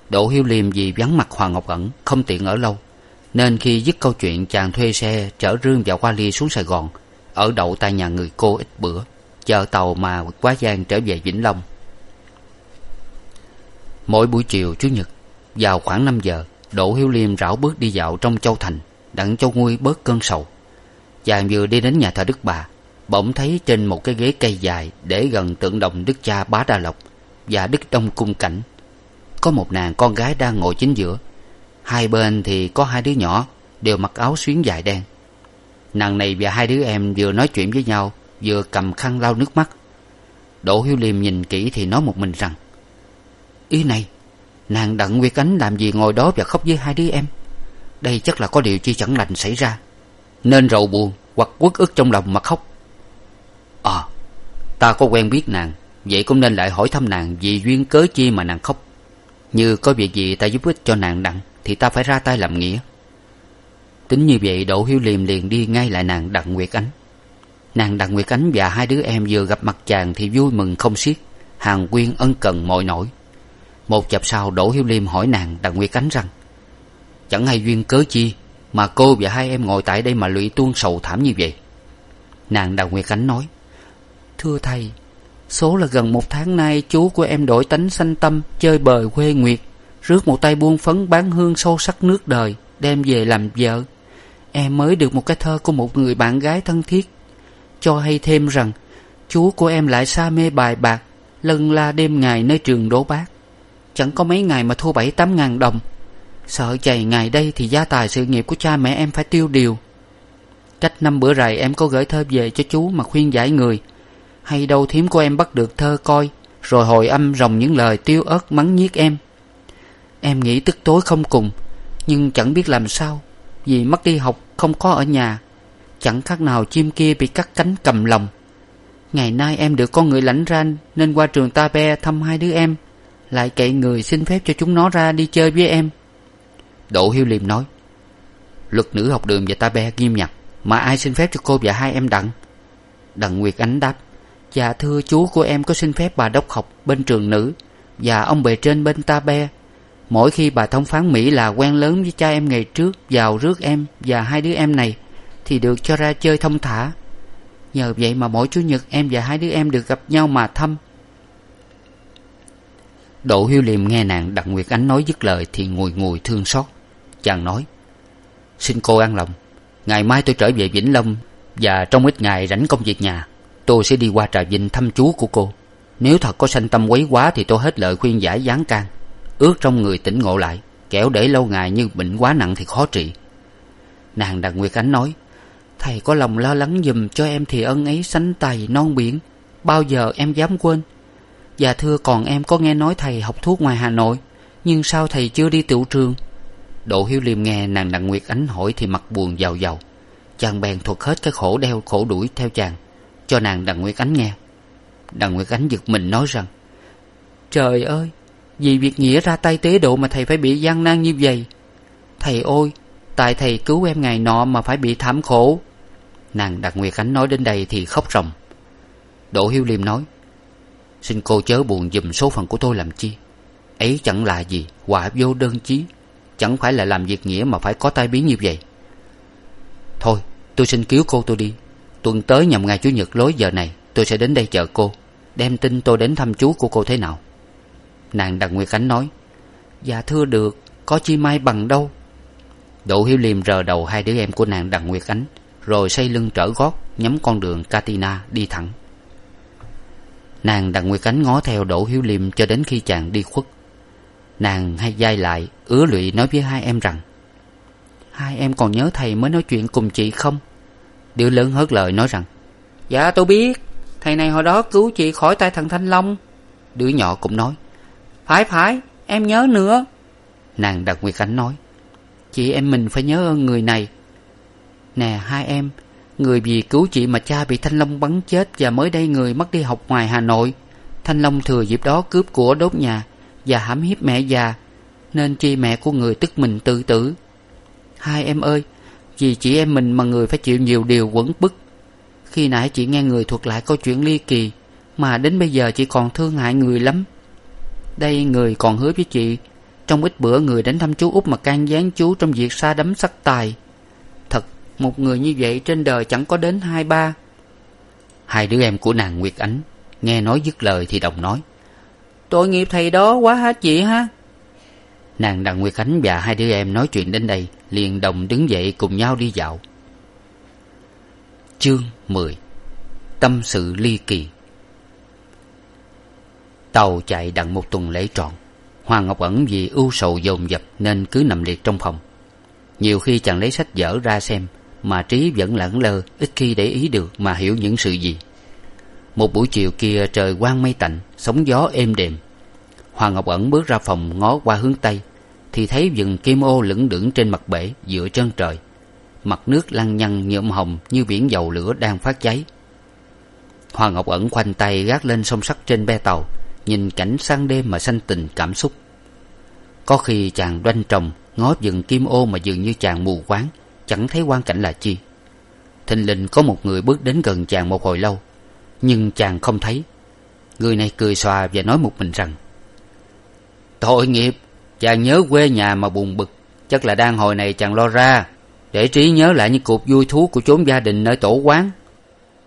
Speaker 1: Đỗ hiếu liêm vì vắng mặt hoàng ngọc ẩn, không tiện ở lâu, nên khi dứt câu chuyện chàng thuê xe chở rương và hoa ly xuống sài gòn, ở đậu tại nhà người cô ít bữa, chờ tàu mà quá giang trở về vĩnh long. Mỗi buổi chiều chủ nhật, vào khoảng năm giờ đỗ hiếu liêm rảo bước đi dạo trong châu thành, đặng cho nguôi bớt cơn sầu. Chàng vừa đi đến nhà thờ đức bà, bỗng thấy trên một cái ghế cây dài để gần tượng đồng đức cha bá đa lộc và đức đông cung cảnh. Có một nàng con gái đang ngồi chính giữa. Hai bên thì có hai đứa nhỏ, đều mặc áo xuyến dài đen. Nàng này và hai đứa em vừa nói chuyện với nhau, vừa cầm khăn lau nước mắt. Đỗ hiếu liêm nhìn kỹ thì nói một mình rằng, ý này nàng đặng nguyệt ánh làm gì ngồi đó và khóc với hai đứa em? Đây chắc là có điều chi chẳng lành xảy ra. Nên rầu buồn hoặc uất ức trong lòng mà khóc. Ờ ta có quen biết nàng, vậy cũng nên lại hỏi thăm nàng vì duyên cớ chi mà nàng khóc. Như có việc gì ta giúp ích cho nàng đặng, thì ta phải ra tay làm nghĩa. Tính như vậy, đỗ hiếu liêm liền đi ngay lại nàng đặng nguyệt ánh. Nàng đặng nguyệt ánh và hai đứa em vừa gặp mặt chàng thì vui mừng không xiết. Hàng quyên ân cần mọi nỗi một chập sau đỗ hiếu liêm hỏi nàng đặng nguyệt ánh rằng, chẳng hay duyên cớ chi mà cô và hai em ngồi tại đây mà lụy tuôn sầu thảm như vậy? Nàng đặng nguyệt ánh nói, thưa thầy, số là gần một tháng nay chú của em đổi tánh sanh tâm, chơi bời quê nguyệt, rước một tay buôn phấn bán hương sâu sắc nước đời, đem về làm vợ. Em mới được một cái thơ của một người bạn gái thân thiết, cho hay thêm rằng chú của em lại sa mê bài bạc, lân la đêm ngày nơi trường đỗ bác chẳng có mấy ngày mà thua bảy tám ngàn đồng. Sợ chày ngày đây thì gia tài sự nghiệp của cha mẹ em phải tiêu điều. Cách năm bữa rày em có gửi thơ về cho chú mà khuyên giải người. Hay đâu thím của em bắt được thơ coi, rồi hồi âm rồng những lời tiêu ớt mắng nhiếc em. Em nghĩ tức tối không cùng, nhưng chẳng biết làm sao, vì mất đi học, không có ở nhà. Chẳng khác nào chim kia bị cắt cánh cầm lòng. Ngày nay em được con người lãnh ranh nên qua trường ta be thăm hai đứa em lại cậy người xin phép cho chúng nó ra đi chơi với em. Đỗ hiếu liêm nói, luật nữ học đường và ta be nghiêm ngặt mà ai xin phép cho cô và hai em đặng? Đặng nguyệt ánh đáp dạ thưa chú của em có xin phép bà đốc học bên trường nữ và ông bề trên bên ta be. Mỗi khi bà thông phán mỹ là quen lớn với cha em ngày trước vào rước em và hai đứa em này thì được cho ra chơi thông thả. Nhờ vậy mà mỗi chủ nhật em và hai đứa em được gặp nhau mà thăm đỗ hiếu liêm nghe nàng đặng nguyệt ánh nói dứt lời thì ngùi ngùi thương xót. Chàng nói, xin cô an lòng. Ngày mai tôi trở về vĩnh long và trong ít ngày rảnh công việc nhà, tôi sẽ đi qua trà vinh thăm chú của cô. Nếu thật có sanh tâm quấy quá thì tôi hết lời khuyên giải gián can. Ước trong người tỉnh ngộ lại, kẻo để lâu ngày như bệnh quá nặng thì khó trị. Nàng đặng nguyệt ánh nói, thầy có lòng lo lắng giùm cho em thì ân ấy sánh tài non biển.
Speaker 2: Bao giờ em dám quên dạ thưa, còn em có nghe nói thầy học thuốc ngoài hà nội, nhưng sao thầy chưa đi tiểu trường?
Speaker 1: Đỗ hiếu liêm nghe nàng đặng nguyệt ánh hỏi thì mặt buồn giàu giàu. Chàng bèn thuật hết cái khổ đeo, khổ đuổi theo chàng, cho nàng đặng nguyệt ánh nghe. Đặng nguyệt ánh giật mình nói rằng,
Speaker 2: trời ơi, vì việc nghĩa ra tay tế độ mà thầy phải bị gian nan như vậy. Thầy ôi, tại thầy cứu em ngày nọ mà phải bị thảm khổ.
Speaker 1: Nàng đặng nguyệt ánh nói đến đây thì khóc ròng. Đỗ hiếu liêm nói xin cô chớ buồn giùm số phận của tôi làm chi? Ấy chẳng là gì quả vô đơn chí. Chẳng phải là làm việc nghĩa mà phải có tai biến như vậy. Thôi, tôi xin cứu cô tôi đi. Tuần tới nhằm ngày chủ nhật lối giờ này, tôi sẽ đến đây chờ cô. Đem tin tôi đến thăm chú của cô thế nào? Nàng đặng nguyệt ánh nói
Speaker 2: dạ thưa được, có chi may bằng đâu?
Speaker 1: Đỗ hiếu liêm rờ đầu hai đứa em của nàng đặng nguyệt ánh rồi xây lưng trở gót, nhắm con đường katina đi thẳng nàng đặng nguyệt ánh ngó theo đỗ hiếu liêm cho đến khi chàng đi khuất. Nàng hay dai lại, ứa lụy nói với hai em rằng,
Speaker 2: hai em còn nhớ thầy mới nói chuyện cùng chị không?
Speaker 1: Đứa lớn hớt lời nói rằng
Speaker 2: dạ tôi biết. Thầy này hồi đó cứu chị khỏi tay thằng thanh long.
Speaker 1: Đứa nhỏ cũng nói,
Speaker 2: phải phải, em nhớ nữa.
Speaker 1: Nàng đặt nguyệt ánh nói,
Speaker 2: chị em mình phải nhớ ơn người này. Nè, hai em người vì cứu chị mà cha bị thanh long bắn chết và mới đây người mất đi học ngoài hà nội. Thanh long thừa dịp đó cướp của đốt nhà và hãm hiếp mẹ già, nên chi mẹ của người tức mình tự tử. Hai em ơi, vì chị em mình mà người phải chịu nhiều điều quẩn bức. Khi nãy chị nghe người thuật lại câu chuyện ly kỳ, mà đến bây giờ chị còn thương hại người lắm. Đây người còn hứa với chị, trong ít bữa người đến thăm chú út mà can gián chú trong việc sa đấm sắc tài một người như vậy trên đời chẳng có đến hai ba.
Speaker 1: Hai đứa em của nàng nguyệt ánh nghe nói dứt lời thì đồng nói,
Speaker 2: tội nghiệp thầy đó quá hết chị ha?
Speaker 1: Nàng đặng nguyệt ánh và hai đứa em nói chuyện đến đây, liền đồng đứng dậy cùng nhau đi dạo. Chương mười tâm sự ly kỳ. Tàu chạy đặng một tuần lễ trọn. Hoàng ngọc ẩn vì ưu sầu dồn dập nên cứ nằm liệt trong phòng. Nhiều khi chàng lấy sách vở ra xem mà trí vẫn lẳng lơ, ít khi để ý được mà hiểu những sự gì. Một buổi chiều kia trời quang mây tạnh, sóng gió êm đềm. Hoàng ngọc ẩn bước ra phòng ngó qua hướng tây, thì thấy vừng kim ô lững đững trên mặt bể giữa chân trời. Mặt nước lăn nhăn nhuộm hồng như biển dầu lửa đang phát cháy. Hoàng ngọc ẩn khoanh tay gác lên song sắt trên be tàu, nhìn cảnh sang đêm mà sanh tình cảm xúc. Có khi chàng đoanh trồng, ngó vừng kim ô mà dường như chàng mù quáng chẳng thấy quan cảnh là chi. Thình lình có một người bước đến gần chàng một hồi lâu, nhưng chàng không thấy. Người này cười xòa và nói một mình rằng, tội nghiệp, chàng nhớ quê nhà mà buồn bực, chắc là đang hồi này chàng lo ra, để trí nhớ lại những cuộc vui thú của chốn gia đình nơi tổ quán.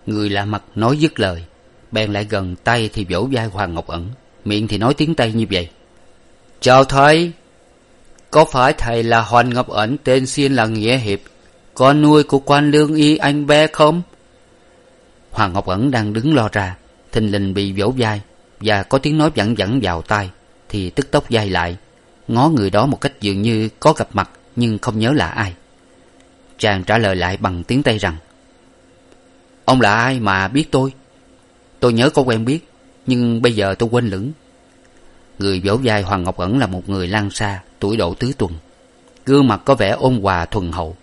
Speaker 1: Người lạ mặt nói dứt lời, bèn lại gần tay thì vỗ vai hoàng ngọc ẩn, miệng thì nói tiếng tây như vậy, chào thầy, có phải thầy là hoàng ngọc ẩn tên xin là nghĩa hiệp con nuôi của quan lương y anh bé không? Hoàng ngọc ẩn đang đứng lo ra, thình lình bị vỗ vai, và có tiếng nói vẳng vẳng vào tai, thì tức tốc vai lại, ngó người đó một cách dường như có gặp mặt, nhưng không nhớ là ai. Chàng trả lời lại bằng tiếng tây rằng, ông là ai mà biết tôi? Tôi nhớ có quen biết, nhưng bây giờ tôi quên lửng. Người vỗ vai hoàng ngọc ẩn là một người lang xa, tuổi độ tứ tuần, gương mặt có vẻ ôn hòa thuần hậu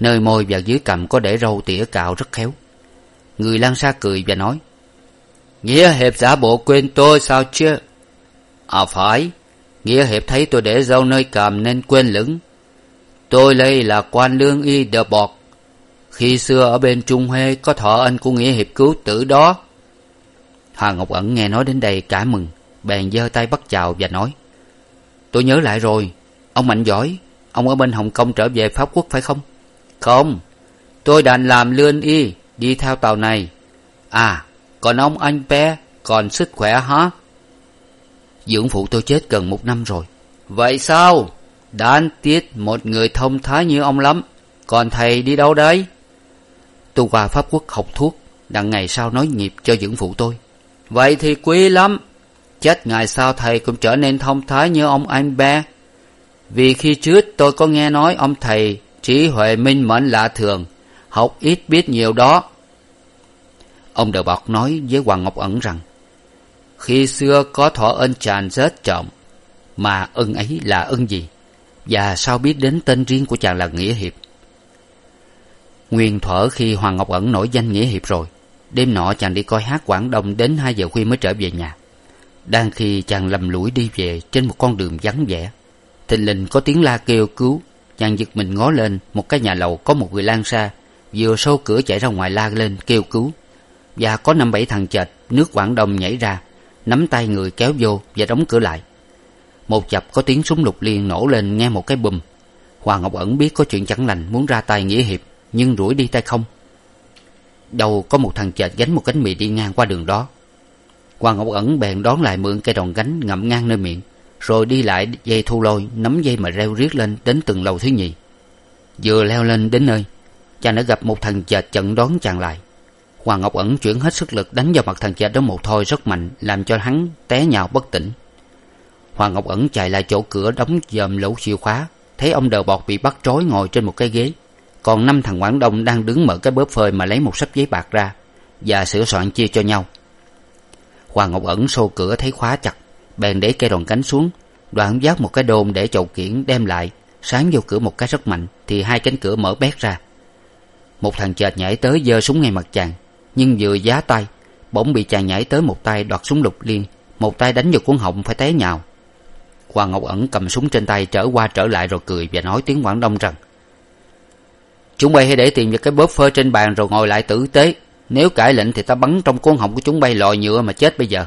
Speaker 1: nơi môi và dưới cằm có để râu tỉa cạo rất khéo. Người lang xa cười và nói, nghĩa hiệp giả bộ quên tôi sao chứ? À phải. Nghĩa hiệp thấy tôi để râu nơi cằm nên quên lửng. Tôi đây là quan lương y đờ bọt. Khi xưa ở bên trung huê có thọ ân của nghĩa hiệp cứu tử đó. Hà ngọc ẩn nghe nói đến đây cả mừng, bèn giơ tay bắt chào và nói, tôi nhớ lại rồi, ông mạnh giỏi, ông ở bên hồng kông trở về pháp quốc phải không? Không? Tôi đành làm lươn y, đi theo tàu này. À còn ông anh bé còn sức khỏe hả? Dưỡng phụ tôi chết gần một năm rồi. Vậy sao? Đáng tiếc một người thông thái như ông lắm. Còn thầy đi đâu đấy? Tôi qua pháp quốc học thuốc đằng ngày sau nói nghiệp cho dưỡng phụ tôi. Vậy thì quý lắm. Chết ngày sau thầy cũng trở nên thông thái như ông anh be vì khi trước tôi có nghe nói ông thầy trí huệ minh mẫn lạ thường, học ít biết nhiều đó. Ông đờ bọt nói với hoàng ngọc ẩn rằng, khi xưa có thọ ân chàng rất trọng, mà ân ấy là ân gì? Và sao biết đến tên riêng của chàng là nghĩa hiệp? Nguyên thuở khi hoàng ngọc ẩn nổi danh nghĩa hiệp rồi, đêm nọ chàng đi coi hát quảng đông đến hai giờ khuya mới trở về nhà. Đang khi chàng lầm lũi đi về trên một con đường vắng vẻ, thình lình có tiếng la kêu cứu chàng giật mình ngó lên, một cái nhà lầu có một người lang xa vừa xô cửa chạy ra ngoài la lên, kêu cứu. Và có năm bảy thằng chệch, nước quảng đông nhảy ra, nắm tay người kéo vô và đóng cửa lại. Một chập có tiếng súng lục liên nổ lên nghe một cái bùm. Hoàng ngọc ẩn biết có chuyện chẳng lành, muốn ra tay nghĩa hiệp, nhưng rủi đi tay không. Đâu có một thằng chệch gánh một cánh mì đi ngang qua đường đó. Hoàng ngọc ẩn bèn đón lại mượn cây đòn gánh ngậm ngang nơi miệng rồi đi lại dây thu lôi, nắm dây mà reo riết lên đến từng lầu thứ nhì. Vừa leo lên đến nơi chàng đã gặp một thằng chệch chặn đón chàng lại. Hoàng ngọc ẩn chuyển hết sức lực đánh vào mặt thằng chệch đó một thôi rất mạnh, làm cho hắn té nhào bất tỉnh. Hoàng ngọc ẩn chạy lại chỗ cửa đóng dòm lỗ chìa khóa, thấy ông đờ bọt bị bắt trói ngồi trên một cái ghế. Còn năm thằng quảng đông đang đứng mở cái bóp phơi mà lấy một sấp giấy bạc ra và sửa soạn chia cho nhau. Hoàng ngọc ẩn xô cửa thấy khóa chặt bèn để cây đòn cánh xuống. Đoạn vác một cái đôn để chậu kiển đem lại. Sáng vô cửa một cái rất mạnh, thì hai cánh cửa mở bét ra. Một thằng chợt nhảy tới giơ súng ngay mặt chàng, nhưng vừa giá tay, bỗng bị chàng nhảy tới một tay đoạt súng lục liên, một tay đánh vào cuốn họng phải té nhào. Hoàng ngọc ẩn cầm súng trên tay trở qua trở lại rồi cười và nói tiếng quảng đông rằng, chúng bay hãy để tiền vào cái bóp phơ trên bàn rồi ngồi lại tử tế. Nếu cãi lệnh thì ta bắn trong cuốn họng của chúng bay lòi nhựa mà chết bây giờ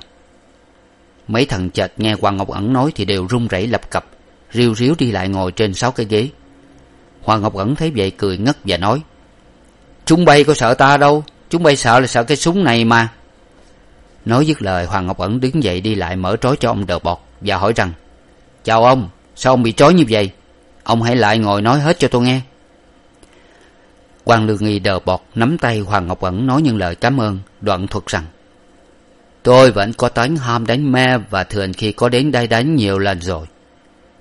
Speaker 1: mấy thằng chợt nghe hoàng ngọc ẩn nói thì đều run rẩy lập cập riu riu đi lại ngồi trên sáu cái ghế. Hoàng ngọc ẩn thấy vậy cười ngất và nói, chúng bay có sợ ta đâu, chúng bay sợ là sợ cái súng này mà. Nói dứt lời hoàng ngọc ẩn đứng dậy đi lại mở trói cho ông đờ bọt và hỏi rằng, chào ông, sao ông bị trói như vậy? Ông hãy lại ngồi nói hết cho tôi nghe. Quan lương nghi đờ bọt nắm tay hoàng ngọc ẩn nói những lời cảm ơn, đoạn thuật rằng tôi vẫn có tánh ham đánh me và thường khi có đến đây đánh nhiều lần rồi.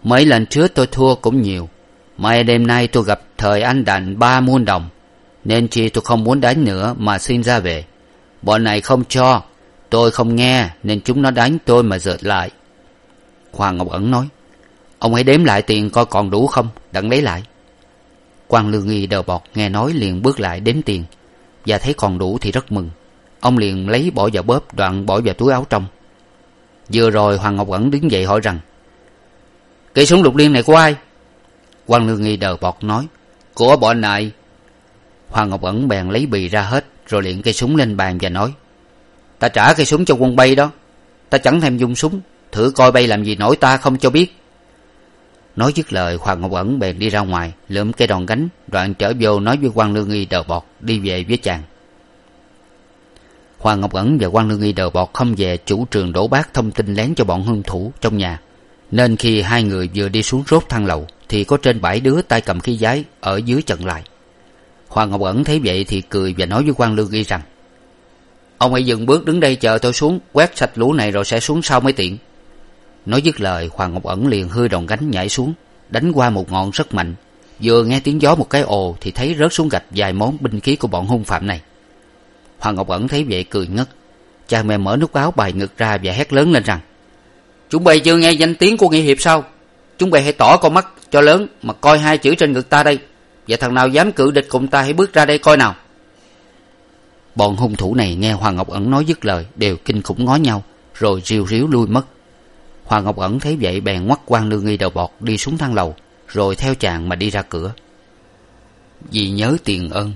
Speaker 1: Mấy lần trước tôi thua cũng nhiều. May đêm nay tôi gặp thời anh đành ba muôn đồng, nên chi tôi không muốn đánh nữa mà xin ra về. Bọn này không cho, tôi không nghe, nên chúng nó đánh tôi mà dợt lại. Hoàng ngọc ẩn nói, ông hãy đếm lại tiền coi còn đủ không? Đặng lấy lại. Quan lương nghi đờ bọt nghe nói liền bước lại đếm tiền. Và thấy còn đủ thì rất mừng ông liền lấy bỏ vào bóp, đoạn bỏ vào túi áo trong. Vừa rồi hoàng ngọc ẩn đứng dậy hỏi rằng cây súng lục liên này của ai? Quan lương nghi đờ bọt nói, của bọn này. Hoàng ngọc ẩn bèn lấy bì ra hết, rồi liền cây súng lên bàn và nói, ta trả cây súng cho quân bay đó. Ta chẳng thèm dùng súng. Thử coi bay làm gì nổi ta không cho biết. Nói dứt lời, hoàng ngọc ẩn bèn đi ra ngoài, lượm cây đòn gánh, đoạn trở vô nói với quan lương nghi đờ bọt, đi về với chàng hoàng ngọc ẩn và quan lương Y đờ bọt không về chủ trường đổ bát thông tin lén cho bọn hung thủ trong nhà. Nên khi hai người vừa đi xuống rốt thang lầu, thì có trên bảy đứa tay cầm khí giái ở dưới chặn lại. Hoàng ngọc ẩn thấy vậy thì cười và nói với quan lương Y rằng, ông hãy dừng bước đứng đây chờ tôi xuống, quét sạch lũ này rồi sẽ xuống sau mới tiện. Nói dứt lời hoàng ngọc ẩn liền hư đòn gánh nhảy xuống, đánh qua một ngọn rất mạnh. Vừa nghe tiếng gió một cái ồ thì thấy rớt xuống gạch vài món binh khí của bọn hung phạm này hoàng ngọc ẩn thấy vậy cười ngất. Chàng mẹ mở nút áo bài ngực ra và hét lớn lên rằng, chúng bay chưa nghe danh tiếng của nghĩa hiệp sao? Chúng bay hãy tỏ con mắt cho lớn mà coi hai chữ trên ngực ta đây. Và thằng nào dám cự địch cùng ta hãy bước ra đây coi nào. Bọn hung thủ này nghe hoàng ngọc ẩn nói dứt lời đều kinh khủng ngó nhau, rồi riu ríu lui mất. Hoàng ngọc ẩn thấy vậy bèn ngoắt quan lương nghi đầu bọt đi xuống thang lầu, rồi theo chàng mà đi ra cửa. Vì nhớ tiền ơn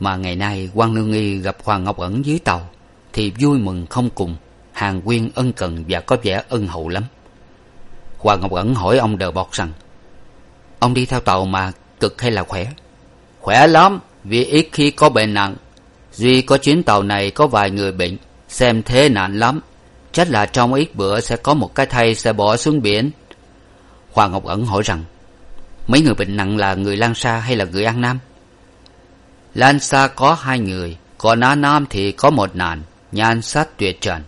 Speaker 1: mà ngày nay quan lương nghi gặp hoàng ngọc ẩn dưới tàu, thì vui mừng không cùng. Hàng quyên, ân cần và có vẻ ân hậu lắm. Hoàng ngọc ẩn hỏi ông đờ bọt rằng, ông đi theo tàu mà cực hay là khỏe? Khỏe lắm, vì ít khi có bệnh nặng. Duy có chuyến tàu này có vài người bệnh, xem thế nạn lắm. Chắc là trong ít bữa sẽ có một cái thây sẽ bỏ xuống biển. Hoàng ngọc ẩn hỏi rằng, mấy người bệnh nặng là người lan sa hay là người an nam? Lan sa có hai người, còn Na nam thì có một nàng nhan sắc tuyệt trần.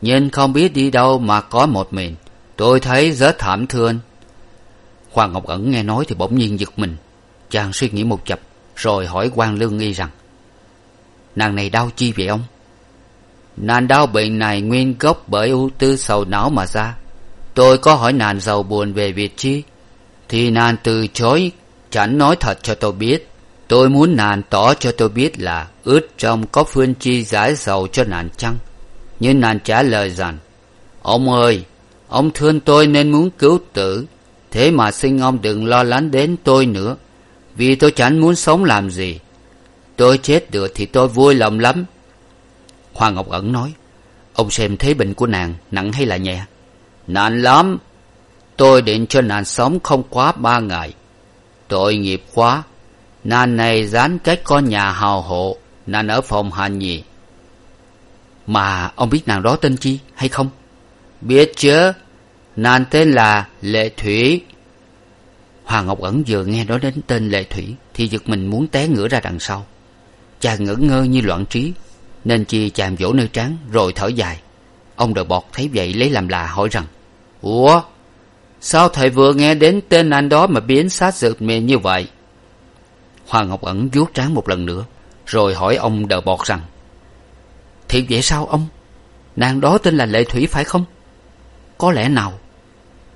Speaker 1: Nhưng không biết đi đâu mà có một mình, tôi thấy rất thảm thương. Hoàng ngọc ẩn nghe nói thì bỗng nhiên giật mình. Chàng suy nghĩ một chập, rồi hỏi quan lương nghi rằng, nàng này đau chi vậy ông? Nàng đau bệnh này nguyên gốc bởi ưu tư sầu não mà ra. Tôi có hỏi nàng giàu buồn về việc chi, thì nàng từ chối, chẳng nói thật cho tôi biết tôi muốn nàng tỏ cho tôi biết là ướt trong có phương chi giải sầu cho nàng chăng? Nhưng nàng trả lời rằng, ông ơi, ông thương tôi nên muốn cứu tử. Thế mà xin ông đừng lo lắng đến tôi nữa. Vì tôi chẳng muốn sống làm gì. Tôi chết được thì tôi vui lòng lắm. Hoàng ngọc ẩn nói, ông xem thế bệnh của nàng nặng hay là nhẹ? Nặng lắm. Tôi định cho nàng sống không quá ba ngày. Tội nghiệp quá nàng này dán cách con nhà hào hộ, nàng ở phòng hành nhì
Speaker 2: mà ông biết nàng đó tên chi hay không?
Speaker 1: Biết chứ. Nàng tên là lệ thủy.
Speaker 2: Hoàng ngọc ẩn vừa nghe nói đến tên lệ thủy thì giật mình muốn té ngửa ra đằng sau. Chàng ngẩn ngơ như loạn trí, nên chi chàng vỗ nơi trán rồi thở dài. Ông đờ bọt thấy vậy lấy làm lạ hỏi rằng,
Speaker 1: ủa, sao thầy vừa nghe đến tên anh đó mà biến sát giật mình như vậy?
Speaker 2: Hoàng ngọc ẩn vuốt trán một lần nữa, rồi hỏi ông đờ bọt rằng thiệt vậy sao ông? Nàng đó tên là lệ thủy phải không? Có lẽ nào?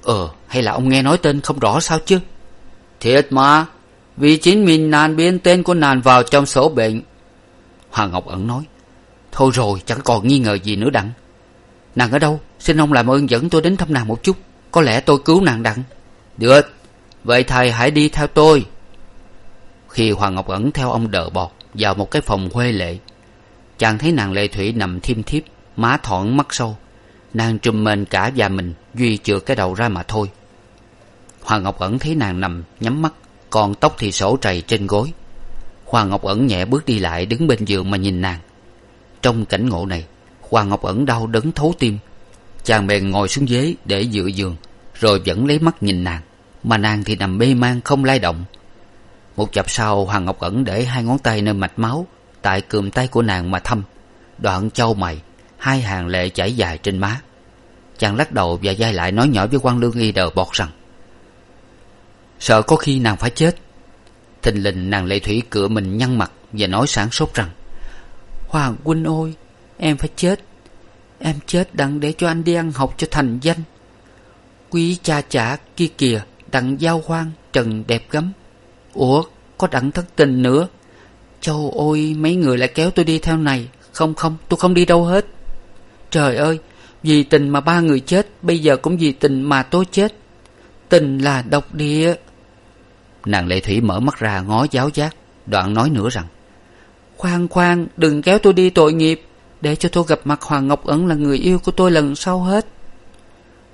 Speaker 2: Ờ hay là ông nghe nói tên không rõ sao chứ?
Speaker 1: Thiệt mà, vì chính mình nàng biến tên của nàng vào trong sổ bệnh.
Speaker 2: Hoàng ngọc ẩn nói, thôi rồi, chẳng còn nghi ngờ gì nữa đặng. Nàng ở đâu? Xin ông làm ơn dẫn tôi đến thăm nàng một chút, có lẽ tôi cứu nàng đặng.
Speaker 1: Được, vậy thầy hãy đi theo tôi
Speaker 2: khi hoàng ngọc ẩn theo ông đờ bọt vào một cái phòng huê lệ. Chàng thấy nàng lệ thủy nằm thiêm thiếp, má thọn mắt sâu, nàng trùm mền cả và mình, duy chừa cái đầu ra mà thôi. Hoàng ngọc ẩn thấy nàng nằm, nhắm mắt, còn tóc thì sổ trầy trên gối. Hoàng ngọc ẩn nhẹ bước đi lại đứng bên giường mà nhìn nàng. Trong cảnh ngộ này hoàng ngọc ẩn đau đớn thấu tim. Chàng bèn ngồi xuống ghế để dựa giường, rồi vẫn lấy mắt nhìn nàng, mà nàng thì nằm mê man không lay động một chập sau, hoàng ngọc ẩn để hai ngón tay nơi mạch máu, tại cườm tay của nàng mà thăm. Đoạn châu mày, hai hàng lệ chảy dài trên má. Chàng lắc đầu và dai lại nói nhỏ với quan lương y đờ bọt rằng, sợ có khi nàng phải chết. Thình lình nàng lệ thủy cựa mình nhăn mặt và nói sảng sốt rằng, hoàng huynh ôi em phải chết. Em chết đặng để cho anh đi ăn học cho thành danh. Quý cha chả kia kìa, đặng giao hoang, trần đẹp gấm ủa, có đặng thất tình nữa. Châu ôi, mấy người lại kéo tôi đi theo này. Không không, tôi không đi đâu hết. Trời ơi, vì tình mà ba người chết, bây giờ cũng vì tình mà tôi chết. Tình là độc địa. Nàng lệ thủy mở mắt ra, ngó giáo giác. Đoạn nói nữa rằng, khoan khoan, đừng kéo tôi đi tội nghiệp. Để cho tôi gặp mặt hoàng ngọc ẩn là người yêu của tôi lần sau hết.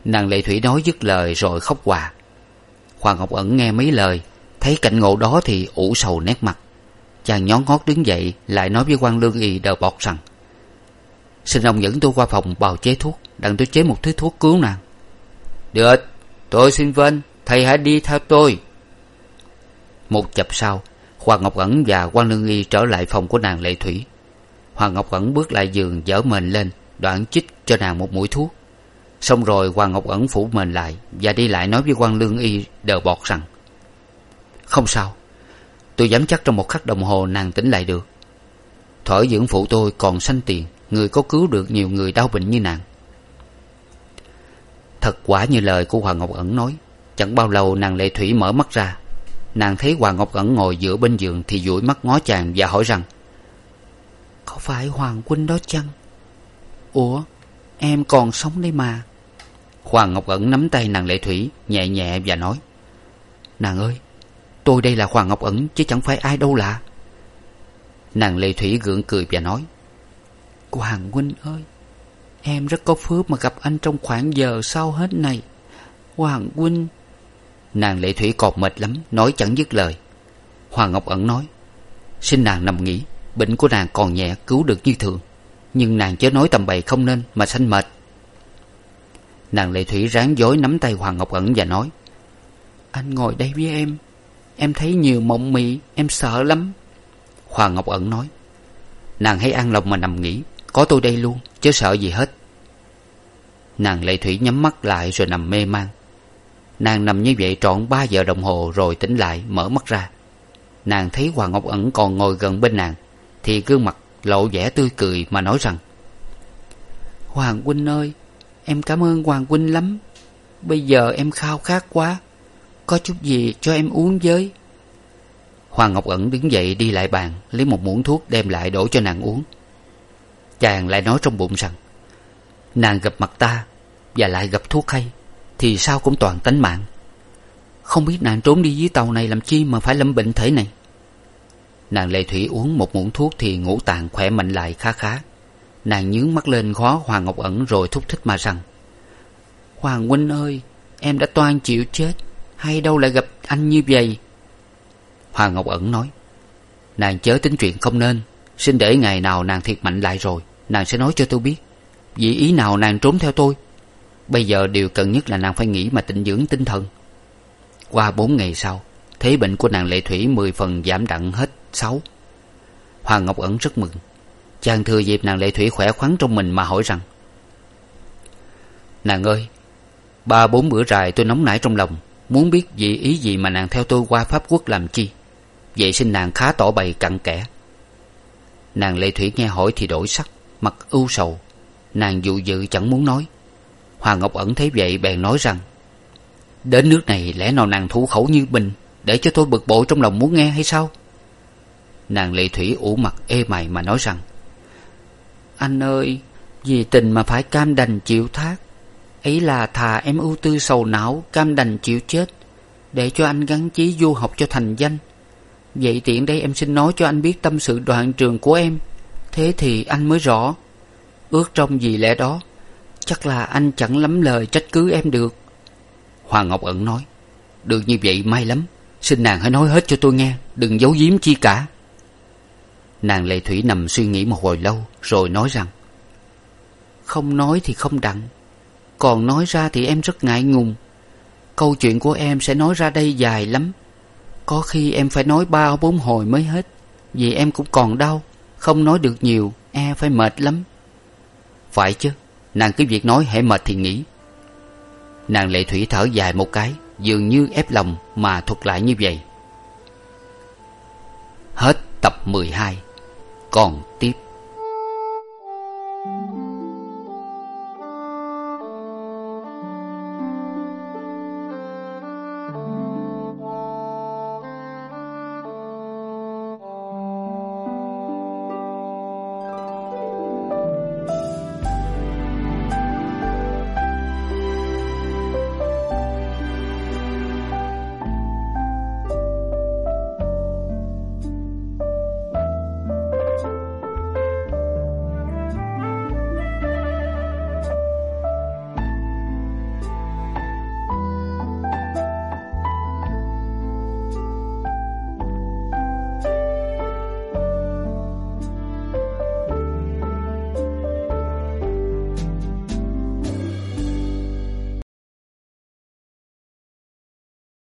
Speaker 2: Nàng lệ thủy nói dứt lời rồi khóc hòa. Hoàng ngọc ẩn nghe mấy lời thấy cảnh ngộ đó thì ủ sầu nét mặt. Chàng nhón ngót đứng dậy, lại nói với quan lương y đờ bọt rằng, xin ông dẫn tôi qua phòng bào chế thuốc, đặng tôi chế một thứ thuốc cứu nàng.
Speaker 1: Được, tôi xin vâng thầy hãy đi theo tôi.
Speaker 2: Một chập sau hoàng ngọc ẩn và quan lương y trở lại phòng của nàng lệ thủy. Hoàng ngọc ẩn bước lại giường dở mền lên, đoạn chích cho nàng một mũi thuốc. Xong rồi hoàng ngọc ẩn phủ mền lại và đi lại nói với quan lương y đờ bọt rằng không sao. Tôi dám chắc trong một khắc đồng hồ nàng tỉnh lại được. Thở dưỡng phụ tôi còn sanh tiền, người có cứu được nhiều người đau bệnh như nàng. Thật quả như lời của hoàng ngọc ẩn nói, chẳng bao lâu nàng lệ thủy mở mắt ra. Nàng thấy hoàng ngọc ẩn ngồi giữa bên giường thì dụi mắt ngó chàng và hỏi rằng, có phải hoàng huynh đó chăng? Ủa, em còn sống đây mà. Hoàng ngọc ẩn nắm tay nàng lệ thủy, nhẹ nhẹ và nói, nàng ơi tôi đây là hoàng ngọc ẩn, chứ chẳng phải ai đâu lạ. Nàng lệ thủy gượng cười và nói, hoàng huynh ơi, em rất có phước mà gặp anh trong khoảng giờ sau hết này. Hoàng huynh. Nàng lệ thủy còn mệt lắm, nói chẳng dứt lời. Hoàng ngọc ẩn nói, xin nàng nằm nghỉ, bệnh của nàng còn nhẹ, cứu được như thường. Nhưng nàng chớ nói tầm bậy không nên mà sanh mệt. Nàng lệ thủy ráng dối nắm tay hoàng ngọc ẩn và nói, anh ngồi đây với em em thấy nhiều mộng mị, em sợ lắm. Hoàng ngọc ẩn nói, nàng hãy an lòng mà nằm nghỉ, có tôi đây luôn, chớ sợ gì hết. Nàng lệ thủy nhắm mắt lại rồi nằm mê man. Nàng nằm như vậy trọn ba giờ đồng hồ rồi tỉnh lại, mở mắt ra. Nàng thấy hoàng ngọc ẩn còn ngồi gần bên nàng, thì gương mặt lộ vẻ tươi cười mà nói rằng, hoàng huynh ơi, em cảm ơn hoàng huynh lắm. Bây giờ em khao khát quá có chút gì cho em uống với.
Speaker 1: Hoàng ngọc ẩn đứng dậy đi lại bàn, lấy một muỗng thuốc đem lại đổ cho nàng uống. Chàng lại nói trong bụng rằng, nàng gặp mặt ta và lại gặp thuốc hay, thì sao cũng toàn tánh mạng.
Speaker 2: Không biết nàng trốn đi dưới tàu này làm chi mà phải lâm bệnh thể này.
Speaker 1: Nàng lệ thủy uống một muỗng thuốc thì ngũ tạng khỏe mạnh lại khá khá. Nàng nhướng mắt lên khó hoàng ngọc ẩn rồi thúc thích mà rằng,
Speaker 2: hoàng huynh ơi, em đã toan chịu chết hay đâu lại gặp anh như vậy?
Speaker 1: Hoàng ngọc ẩn nói, nàng chớ tính chuyện không nên. Xin để ngày nào nàng thiệt mạnh lại rồi, nàng sẽ nói cho tôi biết. Vì ý nào nàng trốn theo tôi? Bây giờ điều cần nhất là nàng phải nghỉ mà tịnh dưỡng tinh thần. Qua bốn ngày sau, thế bệnh của nàng lệ thủy mười phần giảm đặng hết sáu. Hoàng ngọc ẩn rất mừng. Chàng thừa dịp nàng lệ thủy khỏe khoắn trong mình mà hỏi rằng, nàng ơi, ba bốn bữa rài tôi nóng nảy trong lòng muốn biết vì ý gì mà nàng theo tôi qua pháp quốc làm chi? Vậy xin nàng khá tỏ bày cặn kẽ. Nàng lệ thủy nghe hỏi thì đổi sắc, mặt ưu sầu. Nàng dụ dự chẳng muốn nói. Hoàng ngọc ẩn thấy vậy bèn nói rằng, đến nước này lẽ nào nàng thủ khẩu như bình để cho tôi bực bội trong lòng muốn nghe hay sao? Nàng lệ thủy ủ mặt ê mày mà nói rằng,
Speaker 2: anh ơi, vì tình mà phải cam đành chịu thác ấy là thà em ưu tư sầu não, cam đành chịu chết, để cho anh gắn chí du học cho thành danh. Vậy tiện đây em xin nói cho anh biết tâm sự đoạn trường của em. Thế thì anh mới rõ. Ước trong gì lẽ đó, chắc là anh chẳng lắm lời trách cứ em được.
Speaker 1: Hoàng ngọc ẩn nói, được như vậy may lắm. Xin nàng hãy nói hết cho tôi nghe, đừng giấu giếm chi cả. Nàng lệ thủy nằm suy nghĩ một hồi lâu, rồi nói rằng,
Speaker 2: không nói thì không đặng còn nói ra thì em rất ngại ngùng. Câu chuyện của em sẽ nói ra đây dài lắm. Có khi em phải nói ba bốn hồi mới hết, vì em cũng còn đau, không nói được nhiều e phải mệt lắm.
Speaker 1: Phải chứ, nàng cứ việc nói hễ mệt thì nghỉ. Nàng lệ thủy thở dài một cái, dường như ép lòng mà thuật lại như vậy. Hết tập mười hai, còn tiếp.